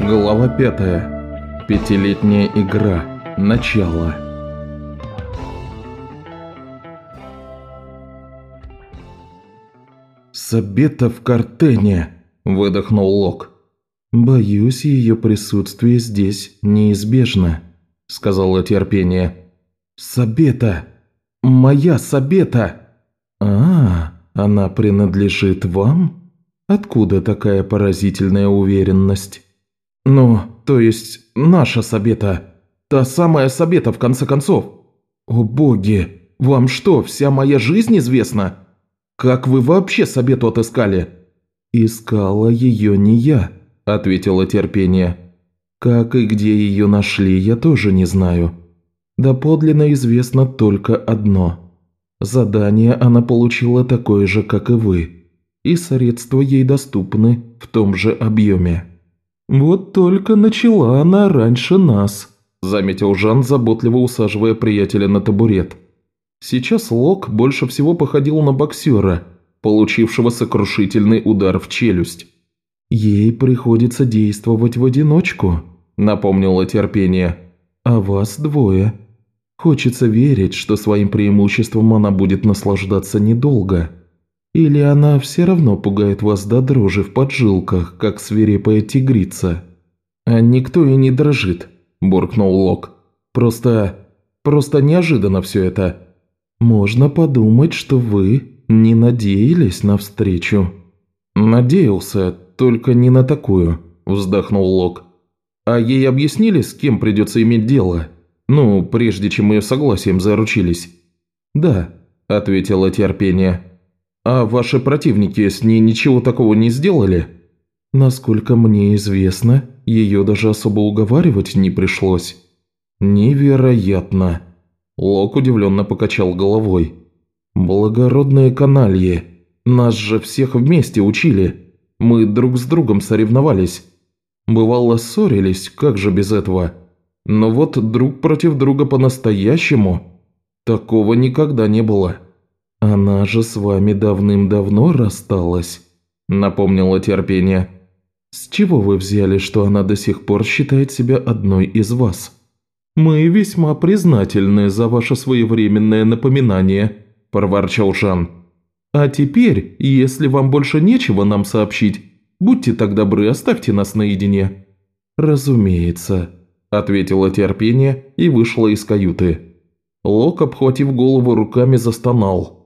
Глава пятая. Пятилетняя игра. Начало. «Сабета в картене!» – выдохнул Лок. «Боюсь, ее присутствие здесь неизбежно», – сказала терпение. «Сабета! Моя Сабета!» «А, она принадлежит вам? Откуда такая поразительная уверенность?» «Ну, то есть наша Сабета. Та самая Сабета, в конце концов. О боги, вам что, вся моя жизнь известна? Как вы вообще Сабету отыскали?» «Искала ее не я», – ответила терпение. «Как и где ее нашли, я тоже не знаю. Да подлинно известно только одно. Задание она получила такое же, как и вы, и средства ей доступны в том же объеме». «Вот только начала она раньше нас», – заметил Жан, заботливо усаживая приятеля на табурет. Сейчас Лок больше всего походил на боксера, получившего сокрушительный удар в челюсть. «Ей приходится действовать в одиночку», – напомнило терпение. «А вас двое. Хочется верить, что своим преимуществом она будет наслаждаться недолго». Или она все равно пугает вас до дрожи в поджилках, как свирепая тигрица?» «А никто и не дрожит», – буркнул Лок. «Просто... просто неожиданно все это. Можно подумать, что вы не надеялись на встречу». «Надеялся, только не на такую», – вздохнул Лок. «А ей объяснили, с кем придется иметь дело? Ну, прежде чем ее согласием заручились?» «Да», – ответила терпение. «А ваши противники с ней ничего такого не сделали?» «Насколько мне известно, ее даже особо уговаривать не пришлось». «Невероятно!» Лок удивленно покачал головой. «Благородные канальи! Нас же всех вместе учили! Мы друг с другом соревновались. Бывало, ссорились, как же без этого? Но вот друг против друга по-настоящему? Такого никогда не было!» «Она же с вами давным-давно рассталась», – напомнила терпение. «С чего вы взяли, что она до сих пор считает себя одной из вас?» «Мы весьма признательны за ваше своевременное напоминание», – проворчал Жан. «А теперь, если вам больше нечего нам сообщить, будьте так добры, оставьте нас наедине». «Разумеется», – ответила терпение и вышла из каюты. Лок, обхватив голову руками, застонал.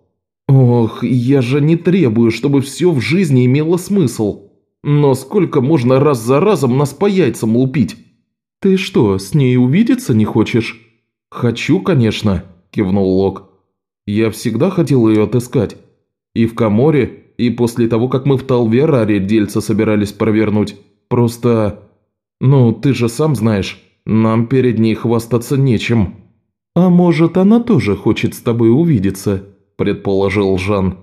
Ох, я же не требую, чтобы все в жизни имело смысл. Но сколько можно раз за разом нас по яйцам лупить? Ты что, с ней увидеться не хочешь? Хочу, конечно, кивнул Лок. Я всегда хотел ее отыскать. И в Каморе, и после того, как мы в Талвераре дельца собирались провернуть. Просто... Ну, ты же сам знаешь, нам перед ней хвастаться нечем. А может, она тоже хочет с тобой увидеться?» – предположил Жан.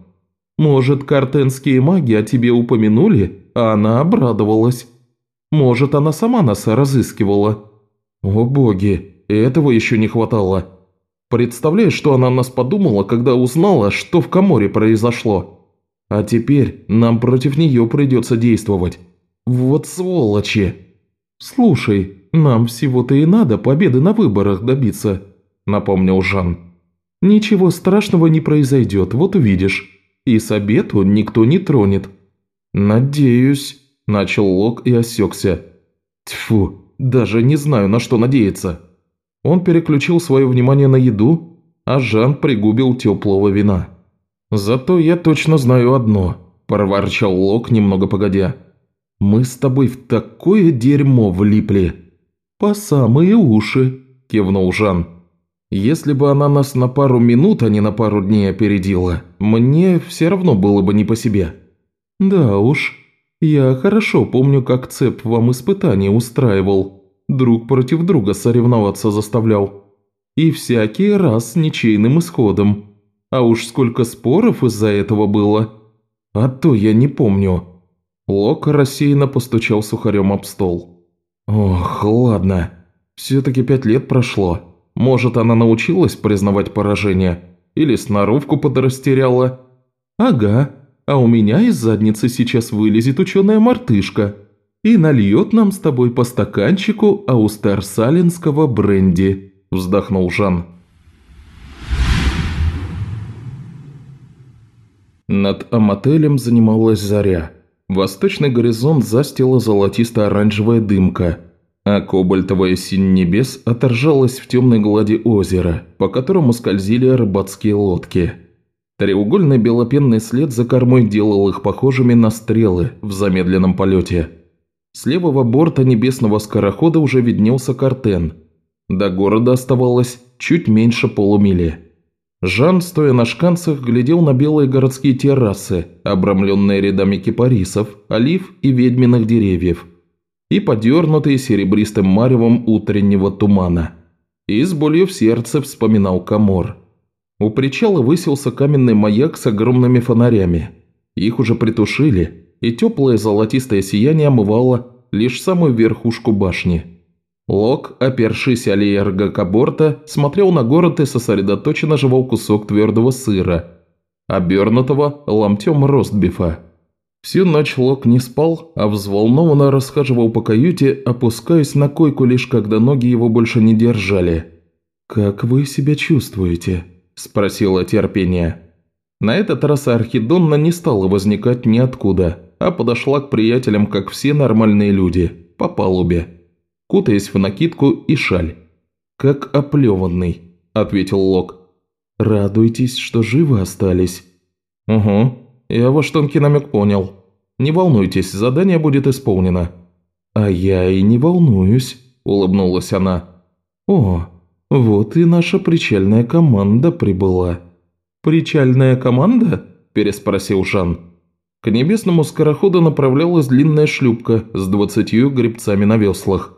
«Может, картенские маги о тебе упомянули, а она обрадовалась. Может, она сама нас разыскивала». «О боги, этого еще не хватало. Представляешь, что она нас подумала, когда узнала, что в Каморе произошло? А теперь нам против нее придется действовать. Вот сволочи!» «Слушай, нам всего-то и надо победы на выборах добиться», – напомнил Жан. «Ничего страшного не произойдет, вот увидишь. И с обеду никто не тронет». «Надеюсь», – начал Лок и осекся. «Тьфу, даже не знаю, на что надеяться». Он переключил свое внимание на еду, а Жан пригубил теплого вина. «Зато я точно знаю одно», – проворчал Лок немного погодя. «Мы с тобой в такое дерьмо влипли». «По самые уши», – кивнул Жан. Если бы она нас на пару минут, а не на пару дней опередила, мне все равно было бы не по себе». «Да уж, я хорошо помню, как Цеп вам испытания устраивал, друг против друга соревноваться заставлял. И всякий раз с ничейным исходом. А уж сколько споров из-за этого было. А то я не помню». Лок рассеянно постучал сухарем об стол. «Ох, ладно, все-таки пять лет прошло». Может, она научилась признавать поражение? Или сноровку подрастеряла? Ага, а у меня из задницы сейчас вылезет ученая мартышка. и нальет нам с тобой по стаканчику аустерсалинского бренди», – вздохнул Жан. Над Амотелем занималась заря. Восточный горизонт застила золотисто-оранжевая дымка, а кобальтовая синь небес отражалась в темной глади озера, по которому скользили рыбацкие лодки. Треугольный белопенный след за кормой делал их похожими на стрелы в замедленном полете. С левого борта небесного скорохода уже виднелся картен. До города оставалось чуть меньше полумили. Жан, стоя на шканцах, глядел на белые городские террасы, обрамленные рядами кипарисов, олив и ведьминых деревьев, и подернутые серебристым маревом утреннего тумана. И с болью в сердце вспоминал Камор. У причала высился каменный маяк с огромными фонарями. Их уже притушили, и теплое золотистое сияние омывало лишь самую верхушку башни. Лок, опершись о Гакаборта, смотрел на город и сосредоточенно жевал кусок твердого сыра, обернутого ломтем ростбифа. Всю ночь Лок не спал, а взволнованно расхаживал по каюте, опускаясь на койку лишь когда ноги его больше не держали. «Как вы себя чувствуете?» – спросила терпение. На этот раз Архидонна не стала возникать ниоткуда, а подошла к приятелям, как все нормальные люди, по палубе, кутаясь в накидку и шаль. «Как оплеванный», – ответил Лок. «Радуйтесь, что живы остались». «Угу, я ваш тонкий намек понял. Не волнуйтесь, задание будет исполнено». «А я и не волнуюсь», – улыбнулась она. «О, «Вот и наша причальная команда прибыла». «Причальная команда?» – переспросил Жан. К небесному скороходу направлялась длинная шлюпка с двадцатью гребцами на веслах.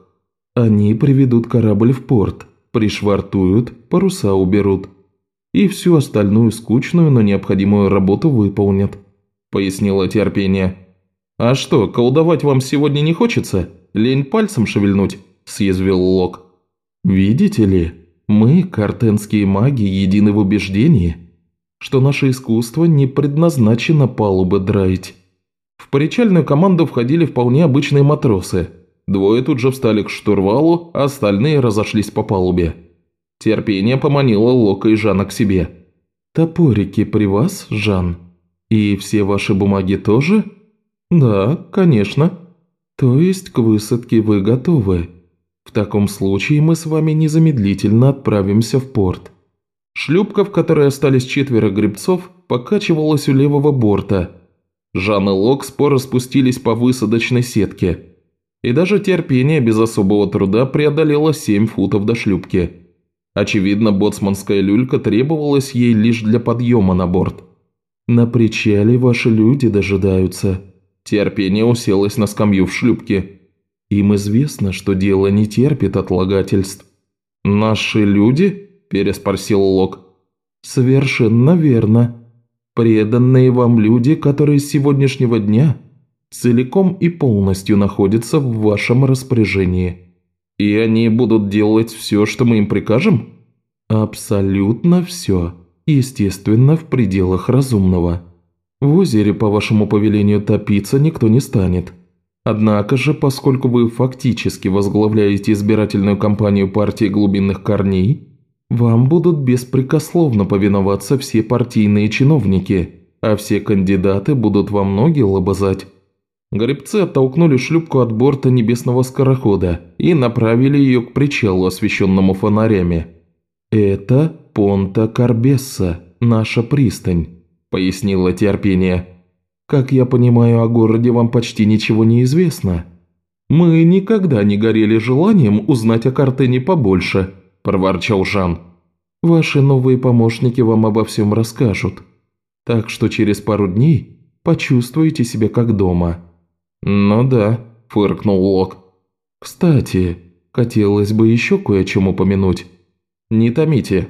«Они приведут корабль в порт, пришвартуют, паруса уберут. И всю остальную скучную, но необходимую работу выполнят», – пояснила терпение. «А что, колдовать вам сегодня не хочется? Лень пальцем шевельнуть?» – съязвил Лок. «Видите ли?» Мы, картенские маги, едины в убеждении, что наше искусство не предназначено палубы драить. В поречальную команду входили вполне обычные матросы. Двое тут же встали к штурвалу, остальные разошлись по палубе. Терпение поманило Лока и Жана к себе. «Топорики при вас, Жан? И все ваши бумаги тоже?» «Да, конечно. То есть к высадке вы готовы?» В таком случае мы с вами незамедлительно отправимся в порт. Шлюпка, в которой остались четверо гребцов, покачивалась у левого борта. Жан и Лок споро спустились по высадочной сетке. И даже терпение без особого труда преодолело 7 футов до шлюпки. Очевидно, боцманская люлька требовалась ей лишь для подъема на борт. «На причале ваши люди дожидаются». Терпение уселось на скамью в шлюпке. Им известно, что дело не терпит отлагательств». «Наши люди?» – переспросил Лок. «Совершенно верно. Преданные вам люди, которые с сегодняшнего дня целиком и полностью находятся в вашем распоряжении. И они будут делать все, что мы им прикажем?» «Абсолютно все. Естественно, в пределах разумного. В озере, по вашему повелению, топиться никто не станет». Однако же, поскольку вы фактически возглавляете избирательную кампанию партии глубинных корней, вам будут беспрекословно повиноваться все партийные чиновники, а все кандидаты будут вам ноги лобызать. Гребцы оттолкнули шлюпку от борта небесного скорохода и направили ее к причалу, освещенному фонарями. «Это Понта Карбесса, наша пристань», – пояснила терпение. Как я понимаю, о городе вам почти ничего не известно. Мы никогда не горели желанием узнать о Картене побольше», – проворчал Жан. «Ваши новые помощники вам обо всем расскажут. Так что через пару дней почувствуете себя как дома». «Ну да», – фыркнул Лок. «Кстати, хотелось бы еще кое о чем упомянуть. Не томите.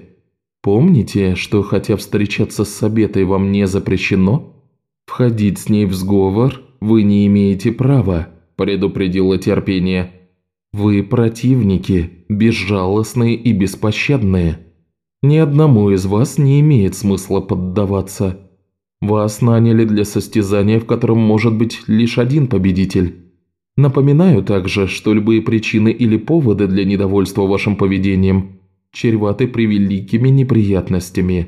Помните, что хотя встречаться с Сабетой вам не запрещено?» «Входить с ней в сговор вы не имеете права», – предупредило терпение. «Вы противники, безжалостные и беспощадные. Ни одному из вас не имеет смысла поддаваться. Вас наняли для состязания, в котором может быть лишь один победитель. Напоминаю также, что любые причины или поводы для недовольства вашим поведением чреваты превеликими неприятностями.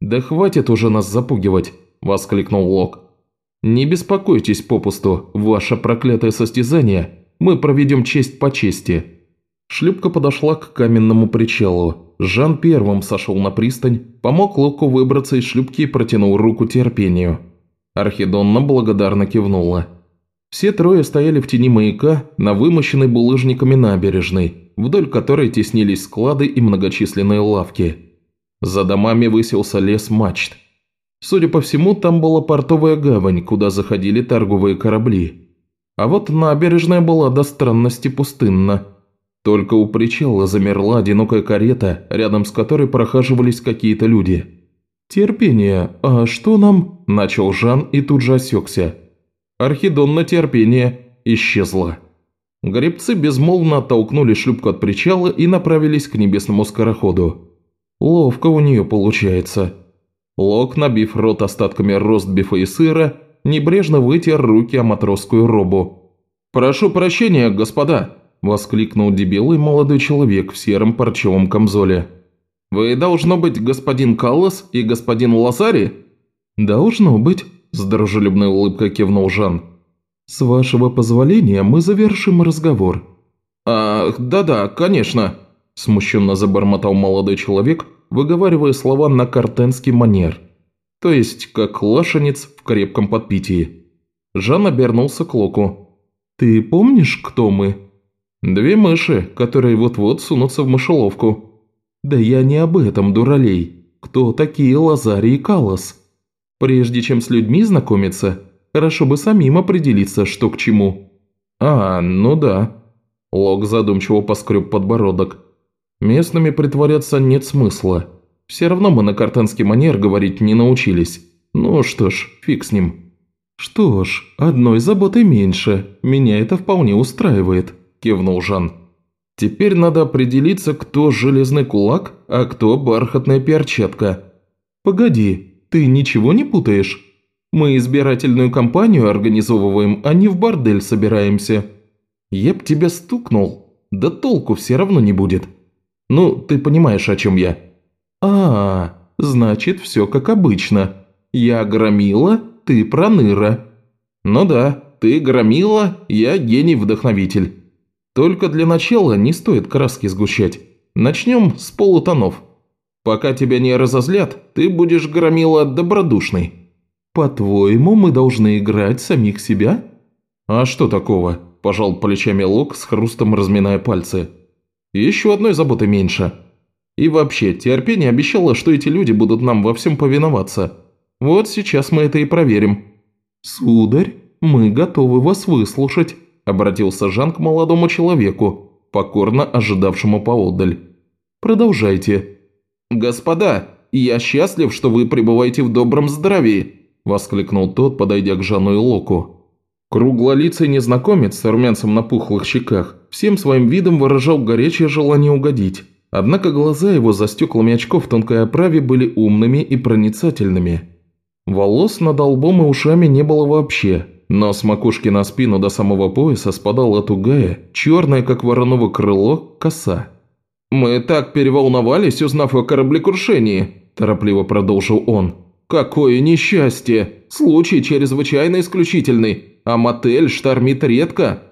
«Да хватит уже нас запугивать!» – воскликнул Лок. «Не беспокойтесь попусту, ваше проклятое состязание мы проведем честь по чести». Шлюпка подошла к каменному причалу. Жан первым сошел на пристань, помог Локу выбраться из шлюпки и протянул руку терпению. Архидонна благодарно кивнула. Все трое стояли в тени маяка на вымощенной булыжниками набережной, вдоль которой теснились склады и многочисленные лавки. За домами высился лес мачт. Судя по всему, там была портовая гавань, куда заходили торговые корабли. А вот набережная была до странности пустынна. Только у причала замерла одинокая карета, рядом с которой прохаживались какие-то люди. «Терпение, а что нам?» – начал Жан и тут же осекся. Архидонна терпение исчезла. Гребцы безмолвно оттолкнули шлюпку от причала и направились к небесному скороходу. Ловко у нее получается. Лок, набив рот остатками ростбифа и сыра, небрежно вытер руки о матросскую робу. «Прошу прощения, господа!» – воскликнул дебилый молодой человек в сером парчевом камзоле. «Вы, должно быть, господин Каллас и господин Лазари?» «Должно быть», – с дружелюбной улыбкой кивнул Жан. «С вашего позволения мы завершим разговор». «Ах, да-да, конечно», – смущенно забормотал молодой человек, выговаривая слова на картенский манер. То есть, как лошадец в крепком подпитии. Жан обернулся к Локу. «Ты помнишь, кто мы?» «Две мыши, которые вот-вот сунутся в мышеловку», «Да я не об этом, дуралей. Кто такие Лазари и Калос? Прежде чем с людьми знакомиться, хорошо бы самим определиться, что к чему». «А, ну да». Лок задумчиво поскреб подбородок. «Местными притворяться нет смысла. Все равно мы на картанский манер говорить не научились. Ну что ж, фиг с ним». «Что ж, одной заботой меньше. Меня это вполне устраивает», – кивнул Жан. Теперь надо определиться, кто железный кулак, а кто бархатная перчатка. Погоди, ты ничего не путаешь? Мы избирательную кампанию организовываем, а не в бордель собираемся. Я б тебя стукнул, да толку все равно не будет. Ну, ты понимаешь, о чем я. А, значит, все как обычно. Я громила, ты проныра. Ну да, ты громила, я гений-вдохновитель. Только для начала не стоит краски сгущать. Начнем с полутонов. Пока тебя не разозлят, ты будешь громила добродушный. По-твоему, мы должны играть самих себя? А что такого? Пожал плечами Лок с хрустом разминая пальцы. Еще одной заботы меньше. И вообще, терпение обещало, что эти люди будут нам во всем повиноваться. Вот сейчас мы это и проверим. Сударь, мы готовы вас выслушать. – обратился Жан к молодому человеку, покорно ожидавшему поодаль. «Продолжайте». «Господа, я счастлив, что вы пребываете в добром здравии», – воскликнул тот, подойдя к Жану и Локу. Круглолицый незнакомец с румянцем на пухлых щеках всем своим видом выражал горячее желание угодить. Однако глаза его за стеклами очков в тонкой оправе были умными и проницательными. Волос над лбом и ушами не было вообще, но с макушки на спину до самого пояса спадала тугая, черная, как вороново крыло, коса. «Мы так переволновались, узнав о кораблекрушении», – торопливо продолжил он. «Какое несчастье! Случай чрезвычайно исключительный, а мотель штормит редко».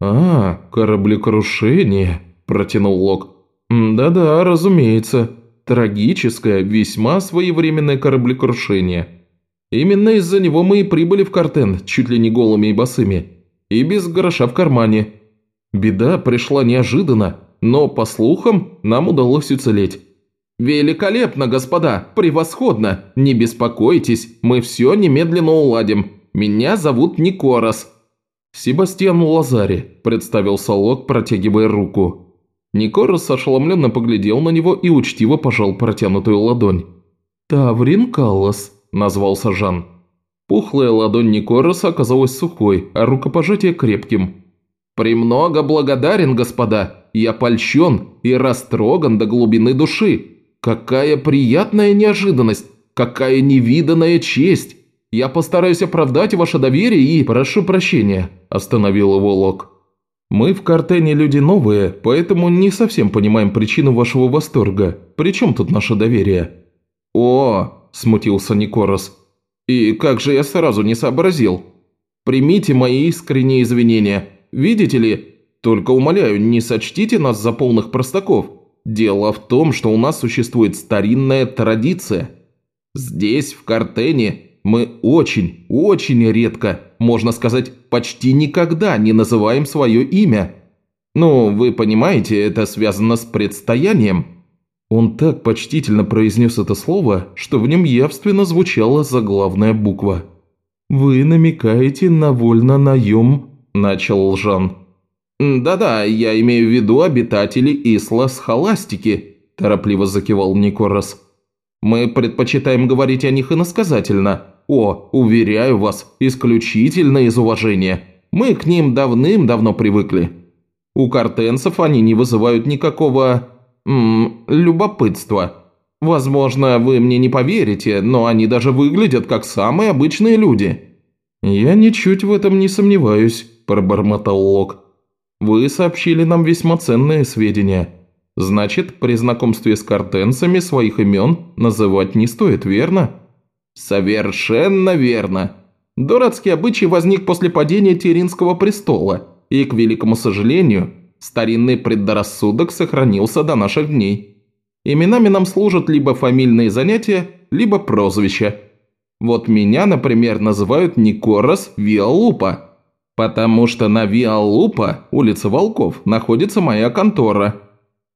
«А, кораблекрушение», – протянул Лок. «Да-да, разумеется. Трагическое, весьма своевременное кораблекрушение». Именно из-за него мы и прибыли в Картен, чуть ли не голыми и босыми. И без гроша в кармане. Беда пришла неожиданно, но, по слухам, нам удалось уцелеть. «Великолепно, господа! Превосходно! Не беспокойтесь, мы все немедленно уладим. Меня зовут Никорос». «Себастьян Лазари», – представился Лок, протягивая руку. Никорос ошеломленно поглядел на него и учтиво пожал протянутую ладонь. «Таврин Каллас», – назвался Жан. Пухлая ладонь Никороса оказалась сухой, а рукопожатие крепким. «Премного благодарен, господа. Я польщен и растроган до глубины души. Какая приятная неожиданность! Какая невиданная честь! Я постараюсь оправдать ваше доверие и прошу прощения», – остановил его Лок. «Мы в Картене люди новые, поэтому не совсем понимаем причину вашего восторга. При чем тут наше доверие?» «О!» – смутился Никорос. «И как же я сразу не сообразил? Примите мои искренние извинения. Видите ли, только умоляю, не сочтите нас за полных простаков. Дело в том, что у нас существует старинная традиция. Здесь, в Картене, мы очень, очень редко, можно сказать, почти никогда не называем свое имя. Ну, вы понимаете, это связано с предстоянием». Он так почтительно произнес это слово, что в нем явственно звучала заглавная буква. «Вы намекаете на вольно-наем», – начал Лжан. «Да-да, я имею в виду обитателей Исла Схоластики», – торопливо закивал Никорос. «Мы предпочитаем говорить о них иносказательно, о, уверяю вас, исключительно из уважения. Мы к ним давным-давно привыкли. У картенцев они не вызывают никакого... М -м, любопытства. Возможно, вы мне не поверите, но они даже выглядят как самые обычные люди». «Я ничуть в этом не сомневаюсь», – пробормотал Лок. «Вы сообщили нам весьма ценные сведения. Значит, при знакомстве с картенцами своих имен называть не стоит, верно?» «Совершенно верно. Дурацкий обычай возник после падения Теринского престола, и, к великому сожалению, старинный предрассудок сохранился до наших дней. Именами нам служат либо фамильные занятия, либо прозвища. Вот меня, например, называют Никорос Виалупа, потому что на Виалупа, улице Волков, находится моя контора».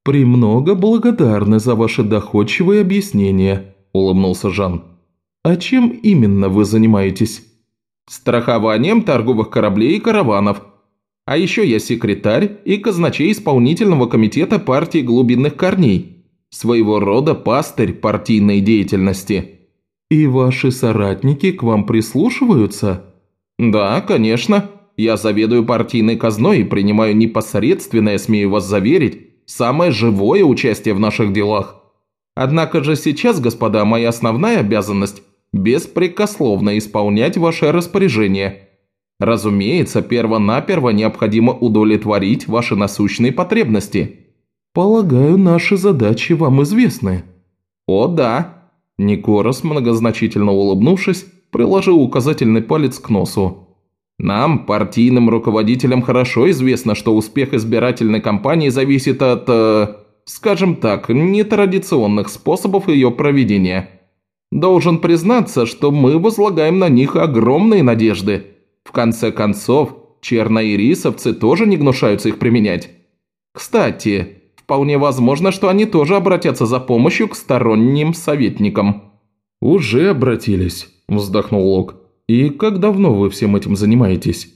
«Премного благодарны за ваши доходчивые объяснения», – улыбнулся Жан. «А чем именно вы занимаетесь?» «Страхованием торговых кораблей и караванов. А еще я секретарь и казначей исполнительного комитета партии глубинных корней. Своего рода пастырь партийной деятельности». «И ваши соратники к вам прислушиваются?» «Да, конечно. Я заведую партийной казной и принимаю непосредственное, смею вас заверить, самое живое участие в наших делах. Однако же сейчас, господа, моя основная обязанность беспрекословно исполнять ваше распоряжение. Разумеется, перво-наперво необходимо удовлетворить ваши насущные потребности. Полагаю, наши задачи вам известны. О, да. Никорос, многозначительно улыбнувшись, приложил указательный палец к носу. Нам, партийным руководителям, хорошо известно, что успех избирательной кампании зависит от, э, скажем так, нетрадиционных способов ее проведения – Должен признаться, что мы возлагаем на них огромные надежды. В конце концов, черноирисовцы тоже не гнушаются их применять. Кстати, вполне возможно, что они тоже обратятся за помощью к сторонним советникам». «Уже обратились», – вздохнул Лок. «И как давно вы всем этим занимаетесь?»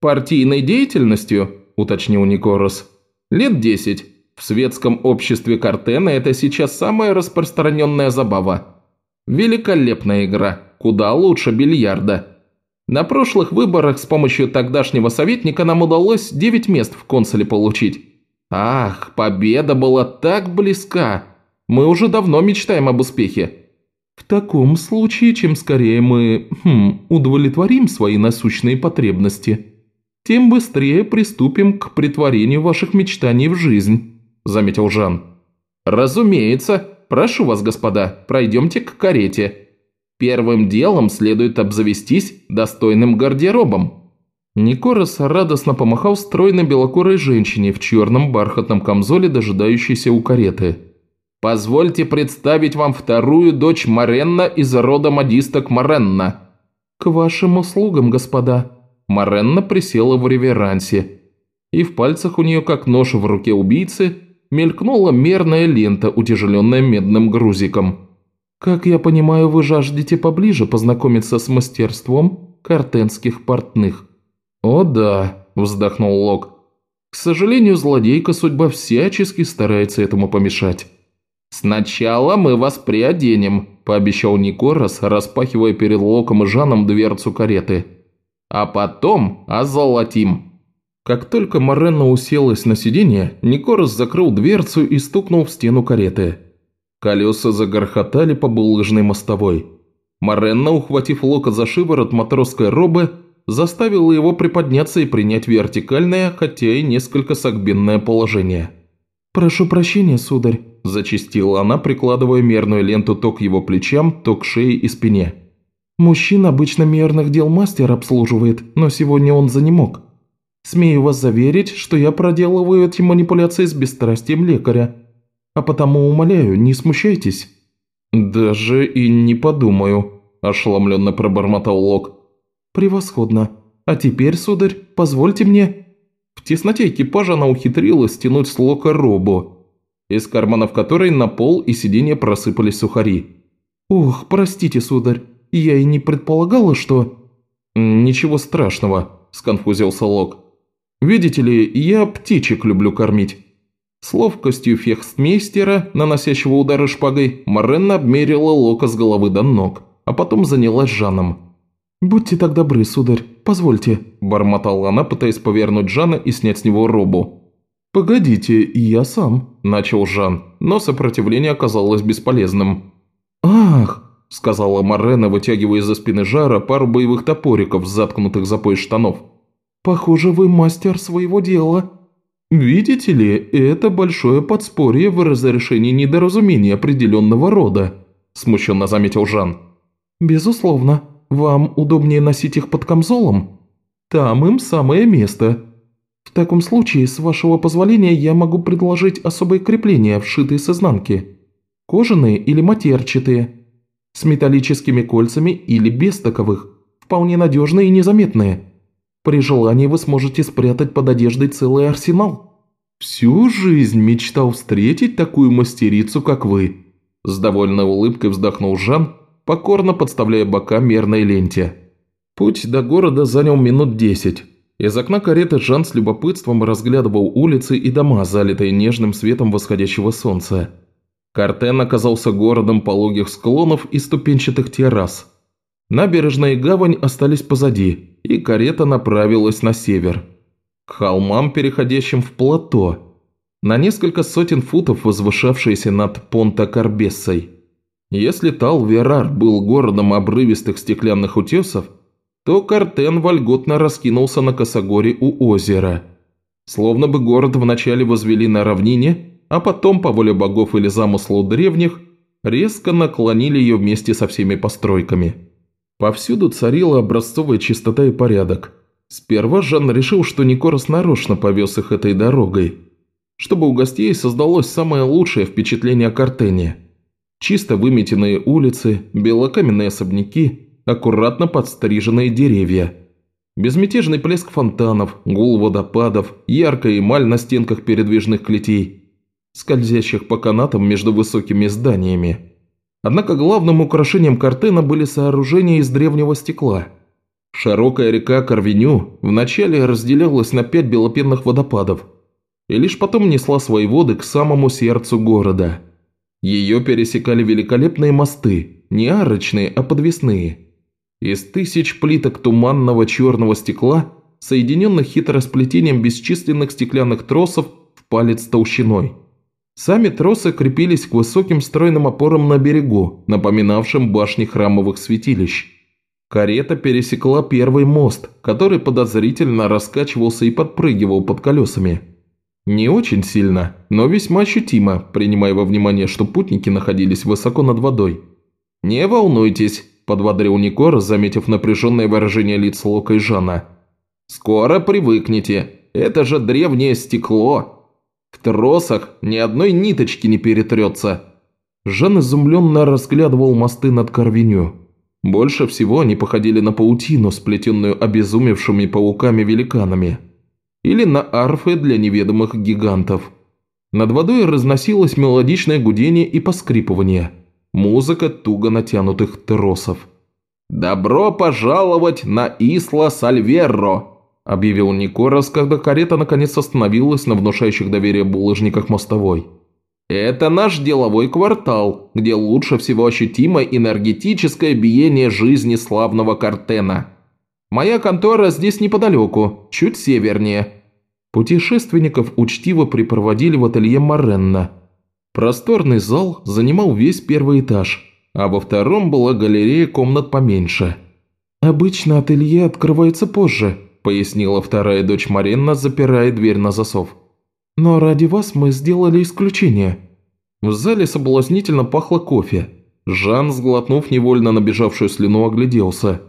«Партийной деятельностью», – уточнил Никорос. «Лет десять. В светском обществе Картена это сейчас самая распространенная забава. Великолепная игра, куда лучше бильярда. На прошлых выборах с помощью тогдашнего советника нам удалось 9 мест в консуле получить. Ах, победа была так близка. Мы уже давно мечтаем об успехе. В таком случае, чем скорее мы хм, удовлетворим свои насущные потребности, тем быстрее приступим к притворению ваших мечтаний в жизнь», – заметил Жан. «Разумеется», «Прошу вас, господа, пройдемте к карете. Первым делом следует обзавестись достойным гардеробом». Никорос радостно помахал стройной белокурой женщине в черном бархатном камзоле, дожидающейся у кареты. «Позвольте представить вам вторую дочь Маренна из рода модисток Маренна». «К вашим услугам, господа». Маренна присела в реверансе, и в пальцах у нее, как нож в руке убийцы, мелькнула мерная лента, утяжеленная медным грузиком. «Как я понимаю, вы жаждете поближе познакомиться с мастерством картенских портных?» «О да», – вздохнул Лок. «К сожалению, злодейка судьба всячески старается этому помешать». «Сначала мы вас приоденем», – пообещал Никорос, распахивая перед Локом и Жаном дверцу кареты. «А потом озолотим». Как только Морено уселась на сиденье, Никорос закрыл дверцу и стукнул в стену кареты. Колеса загорхотали по булыжной мостовой. Моренна, ухватив локоть за шиворот матросской робы, заставила его приподняться и принять вертикальное, хотя и несколько согбенное положение. «Прошу прощения, сударь», – зачастила она, прикладывая мерную ленту то к его плечам, то к шее и спине. «Мужчин обычно мерных дел мастер обслуживает, но сегодня он занемог. Смею вас заверить, что я проделываю эти манипуляции с бесстрастием лекаря. А потому умоляю, не смущайтесь». «Даже и не подумаю», – ошеломленно пробормотал Лок. «Превосходно. А теперь, сударь, позвольте мне...» В тесноте экипажа она ухитрилась стянуть с Лока робу, из карманов которой на пол и сиденье просыпались сухари. «Ух, простите, сударь, я и не предполагала, что...» «Ничего страшного», – сконфузился Лок. «Видите ли, я птичек люблю кормить». С ловкостью фехстмейстера, наносящего удары шпагой, Моренна обмерила Лока с головы до ног, а потом занялась Жаном. «Будьте так добры, сударь, позвольте», – бормотала она, пытаясь повернуть Жана и снять с него робу. «Погодите, я сам», – начал Жан, но сопротивление оказалось бесполезным. «Ах!» – сказала Морена, вытягивая из-за спины Жара пару боевых топориков, заткнутых за пояс штанов. «Похоже, вы мастер своего дела». «Видите ли, это большое подспорье в разрешении недоразумения определенного рода», – смущенно заметил Жан. «Безусловно», вам удобнее носить их под камзолом? Там им самое место. В таком случае, с вашего позволения, я могу предложить особые крепления, вшитые с изнанки. Кожаные или матерчатые. С металлическими кольцами или без таковых. Вполне надежные и незаметные. При желании вы сможете спрятать под одеждой целый арсенал. Всю жизнь мечтал встретить такую мастерицу, как вы. С довольной улыбкой вздохнул Жан покорно подставляя бока мерной ленте. Путь до города занял минут десять. Из окна кареты Жан с любопытством разглядывал улицы и дома, залитые нежным светом восходящего солнца. Картен оказался городом пологих склонов и ступенчатых террас. Набережная и гавань остались позади, и карета направилась на север. К холмам, переходящим в плато, на несколько сотен футов возвышавшиеся над Понта-Карбессой. Если Талверар был городом обрывистых стеклянных утесов, то Картен вольготно раскинулся на косогоре у озера. Словно бы город вначале возвели на равнине, а потом, по воле богов или замыслу древних, резко наклонили ее вместе со всеми постройками. Повсюду царила образцовая чистота и порядок. Сперва Жан решил, что Никорос нарочно повез их этой дорогой, чтобы у гостей создалось самое лучшее впечатление о Картене – Чисто выметенные улицы, белокаменные особняки, аккуратно подстриженные деревья. Безмятежный плеск фонтанов, гул водопадов, яркая эмаль на стенках передвижных клетей, скользящих по канатам между высокими зданиями. Однако главным украшением картена были сооружения из древнего стекла. Широкая река Карвеню вначале разделялась на пять белопенных водопадов и лишь потом несла свои воды к самому сердцу города – ее пересекали великолепные мосты, не арочные, а подвесные. Из тысяч плиток туманного черного стекла, соединенных хитросплетением бесчисленных стеклянных тросов в палец толщиной. Сами тросы крепились к высоким стройным опорам на берегу, напоминавшим башни храмовых святилищ. Карета пересекла первый мост, который подозрительно раскачивался и подпрыгивал под колесами. Не очень сильно, но весьма ощутимо, принимая во внимание, что путники находились высоко над водой. «Не волнуйтесь», – подбодрил Никор, заметив напряженное выражение лиц Лока и Жана. «Скоро привыкнете. Это же древнее стекло. В тросах ни одной ниточки не перетрется». Жан изумленно разглядывал мосты над Карвиню. Больше всего они походили на паутину, сплетенную обезумевшими пауками-великанами или на арфы для неведомых гигантов. Над водой разносилось мелодичное гудение и поскрипывание, музыка туго натянутых тросов. «Добро пожаловать на Исла Сальверро!» – объявил Никорос, когда карета наконец остановилась на внушающих доверие булыжниках мостовой. «Это наш деловой квартал, где лучше всего ощутимо энергетическое биение жизни славного Картена». Моя контора здесь неподалеку, чуть севернее». Путешественников учтиво припроводили в ателье Моренна. Просторный зал занимал весь первый этаж. а во втором была галерея комнат поменьше. «Обычно ателье открывается позже», – пояснила вторая дочь Маренна, запирая дверь на засов. «Но ради вас мы сделали исключение». В зале соблазнительно пахло кофе. Жан, сглотнув невольно набежавшую слюну, огляделся.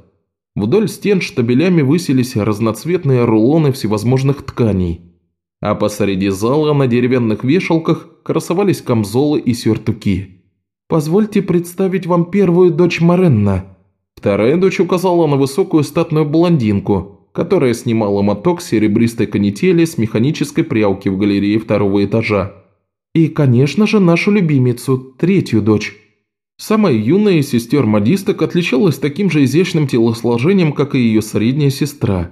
Вдоль стен штабелями высились разноцветные рулоны всевозможных тканей. А посреди зала на деревянных вешалках красовались камзолы и сюртуки. «Позвольте представить вам первую дочь Моренна», Вторая дочь указала на высокую статную блондинку, которая снимала моток серебристой канители с механической прялки в галерее второго этажа. И, конечно же, нашу любимицу, третью дочь. Самая юная из сестер-модисток отличалась таким же изящным телосложением, как и ее средняя сестра.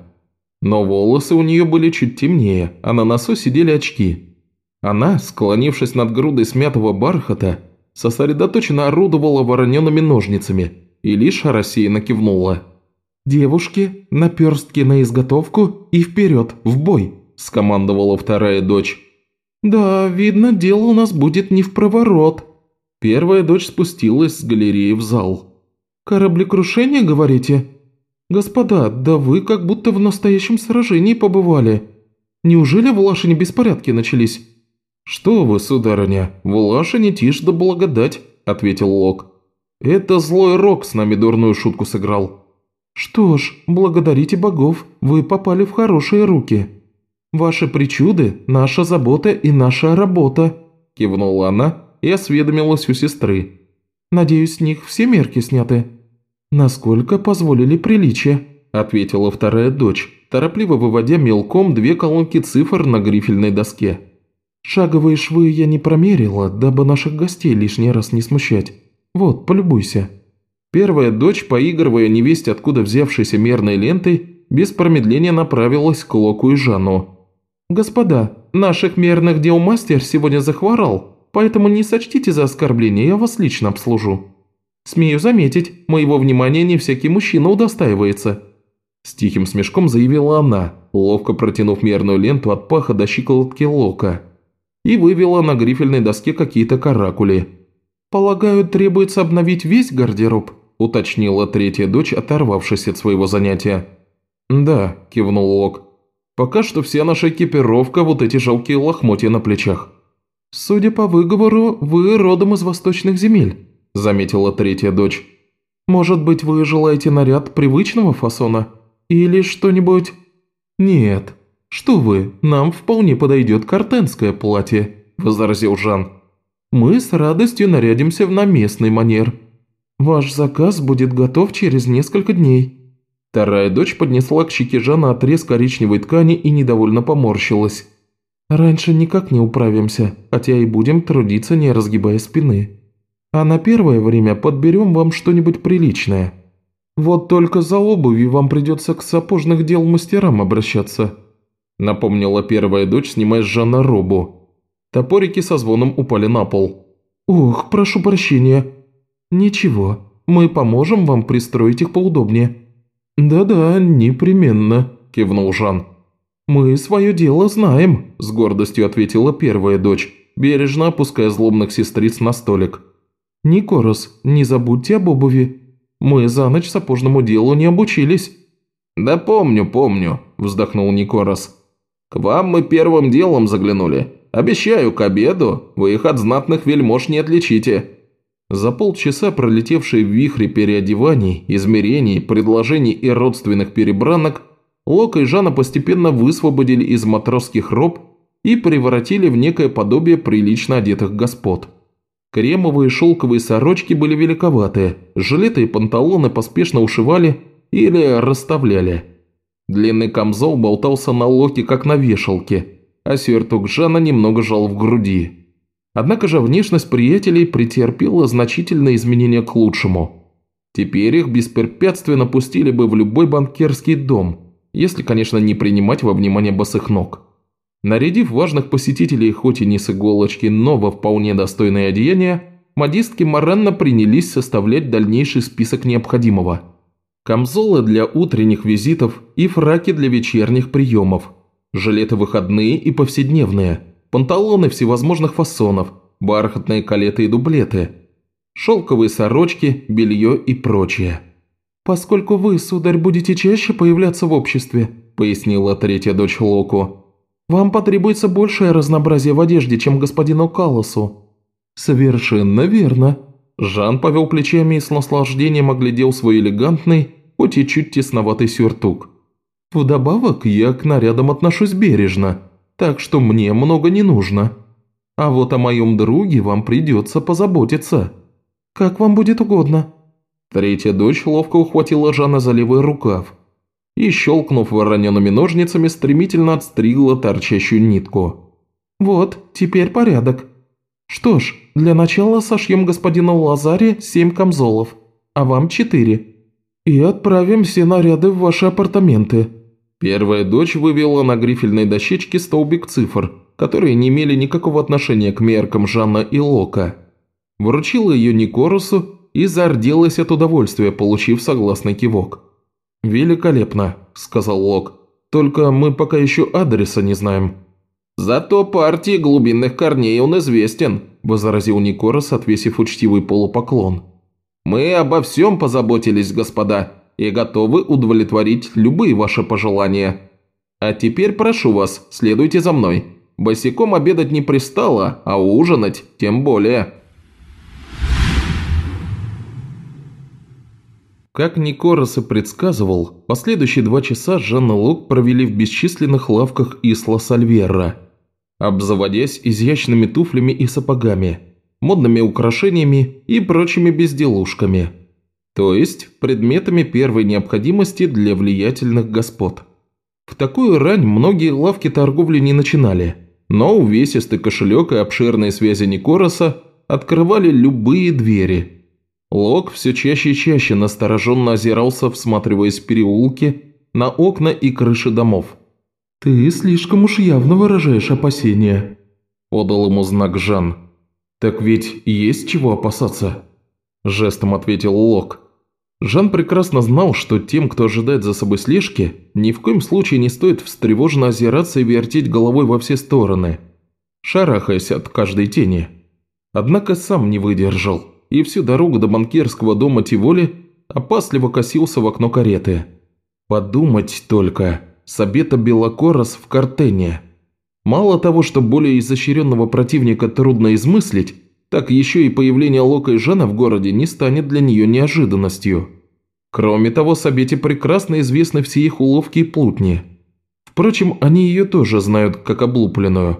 Но волосы у нее были чуть темнее, а на носу сидели очки. Она, склонившись над грудой смятого бархата, сосредоточенно орудовала вороненными ножницами – и лишь рассеянно кивнула. «Девушки, наперстки на изготовку и вперед, в бой!» – скомандовала вторая дочь. «Да, видно, дело у нас будет не в проворот». Первая дочь спустилась с галереи в зал. «Кораблекрушение, говорите?» «Господа, да вы как будто в настоящем сражении побывали. Неужели в Лашине беспорядки начались?» «Что вы, сударыня, в Лашине тишь да благодать», – ответил Лок. Это злой Рок с нами дурную шутку сыграл». «Что ж, благодарите богов, вы попали в хорошие руки. Ваши причуды – наша забота и наша работа», – кивнула она и осведомилась у сестры. «Надеюсь, с них все мерки сняты?» «Насколько позволили приличия», – ответила вторая дочь, торопливо выводя мелком две колонки цифр на грифельной доске. «Шаговые швы я не промерила, дабы наших гостей лишний раз не смущать. Вот, полюбуйся». Первая дочь, поигрывая невесть откуда взявшейся мерной лентой, без промедления направилась к Локу и Жанну. «Господа, наших мерных дел мастер сегодня захворал, поэтому не сочтите за оскорбление, я вас лично обслужу. Смею заметить, моего внимания не всякий мужчина удостаивается». С тихим смешком заявила она, ловко протянув мерную ленту от паха до щиколотки Лока, и вывела на грифельной доске какие-то каракули – «Полагаю, требуется обновить весь гардероб?» – уточнила третья дочь, оторвавшись от своего занятия. «Да», – кивнул Лок. «Пока что вся наша экипировка – вот эти жалкие лохмотья на плечах». «Судя по выговору, вы родом из восточных земель», – заметила третья дочь. «Может быть, вы желаете наряд привычного фасона? Или что-нибудь...» «Нет. Что вы, нам вполне подойдет картенское платье», – возразил Жан мы с радостью нарядимся в наместный манер. Ваш заказ будет готов через несколько дней». Вторая дочь поднесла к щеке Жана отрез коричневой ткани и недовольно поморщилась. «Раньше никак не управимся, хотя и будем трудиться, не разгибая спины. А на первое время подберем вам что-нибудь приличное. Вот только за обувью вам придется к сапожных дел мастерам обращаться», напомнила первая дочь, снимая с Жана робу. Топорики со звоном упали на пол. «Ох, прошу прощения». «Ничего, мы поможем вам пристроить их поудобнее». «Да-да, непременно», – кивнул Жан. «Мы свое дело знаем», – с гордостью ответила первая дочь, бережно опуская злобных сестриц на столик. «Никорос, не забудьте об обуви. Мы за ночь сапожному делу не обучились». «Да помню, помню», – вздохнул Никорос. «К вам мы первым делом заглянули. Обещаю, к обеду вы их от знатных вельмож не отличите». За полчаса, пролетевшие в вихре переодеваний, измерений, предложений и родственных перебранок, Лока и Жанна постепенно высвободили из матросских роб и превратили в некое подобие прилично одетых господ. Кремовые шелковые сорочки были великоватые, жилеты и панталоны поспешно ушивали или расставляли. Длинный камзол болтался на локе, как на вешалке – а сюртук Жана немного жал в груди. Однако же внешность приятелей претерпела значительные изменения к лучшему. Теперь их беспрепятственно пустили бы в любой банкирский дом, если, конечно, не принимать во внимание босых ног. Нарядив важных посетителей хоть и не с иголочки, но во вполне достойное одеяние, модистки Моренна принялись составлять дальнейший список необходимого. Камзолы для утренних визитов и фраки для вечерних приемов – жилеты выходные и повседневные, панталоны всевозможных фасонов, бархатные калеты и дублеты. Шелковые сорочки, белье и прочее. «Поскольку вы, сударь, будете чаще появляться в обществе», – пояснила третья дочь Локу, – «вам потребуется большее разнообразие в одежде, чем господину Калосу». «Совершенно верно». Жан повел плечами и с наслаждением оглядел свой элегантный, хоть и чуть тесноватый сюртук. «Вдобавок, я к нарядам отношусь бережно, так что мне много не нужно. А вот о моем друге вам придется позаботиться. Как вам будет угодно». Третья дочь ловко ухватила Жана за левый рукав и, щелкнув вороненными ножницами, стремительно отстригла торчащую нитку. «Вот, теперь порядок. Что ж, для начала сошьем господину Лазаре семь камзолов, а вам четыре. И отправим все наряды в ваши апартаменты». Первая дочь вывела на грифельной дощечке столбик цифр, которые не имели никакого отношения к меркам Жанна и Лока. Вручила ее Никорусу и зарделась от удовольствия, получив согласный кивок. «Великолепно», – сказал Лок. «Только мы пока еще адреса не знаем». «Зато партии глубинных корней он известен», – возразил Никорос, отвесив учтивый полупоклон. «Мы обо всем позаботились, господа, и готовы удовлетворить любые ваши пожелания. А теперь прошу вас, следуйте за мной. Босиком обедать не пристало, а ужинать тем более». Как Никорос и предсказывал, последующие два часа Жанна Лок провели в бесчисленных лавках Исла Сальверра, обзаводясь изящными туфлями и сапогами, модными украшениями и прочими безделушками, то есть предметами первой необходимости для влиятельных господ. В такую рань многие лавки торговли не начинали, но увесистый кошелек и обширные связи Никороса открывали любые двери – Лок все чаще и чаще настороженно озирался, всматриваясь в переулки, на окна и крыши домов. «Ты слишком уж явно выражаешь опасения», – подал ему знак Жан. «Так ведь есть чего опасаться?» – жестом ответил Лок. Жан прекрасно знал, что тем, кто ожидает за собой слежки, ни в коем случае не стоит встревоженно озираться и вертеть головой во все стороны, шарахаясь от каждой тени. Однако сам не выдержал и всю дорогу до банкирского дома Тиволи опасливо косился в окно кареты. Подумать только, Сабета Белокорос в Картене. Мало того, что более изощренного противника трудно измыслить, так еще и появление Лока и Жана в городе не станет для нее неожиданностью. Кроме того, Сабете прекрасно известны все их уловки и плутни. Впрочем, они ее тоже знают как облупленную.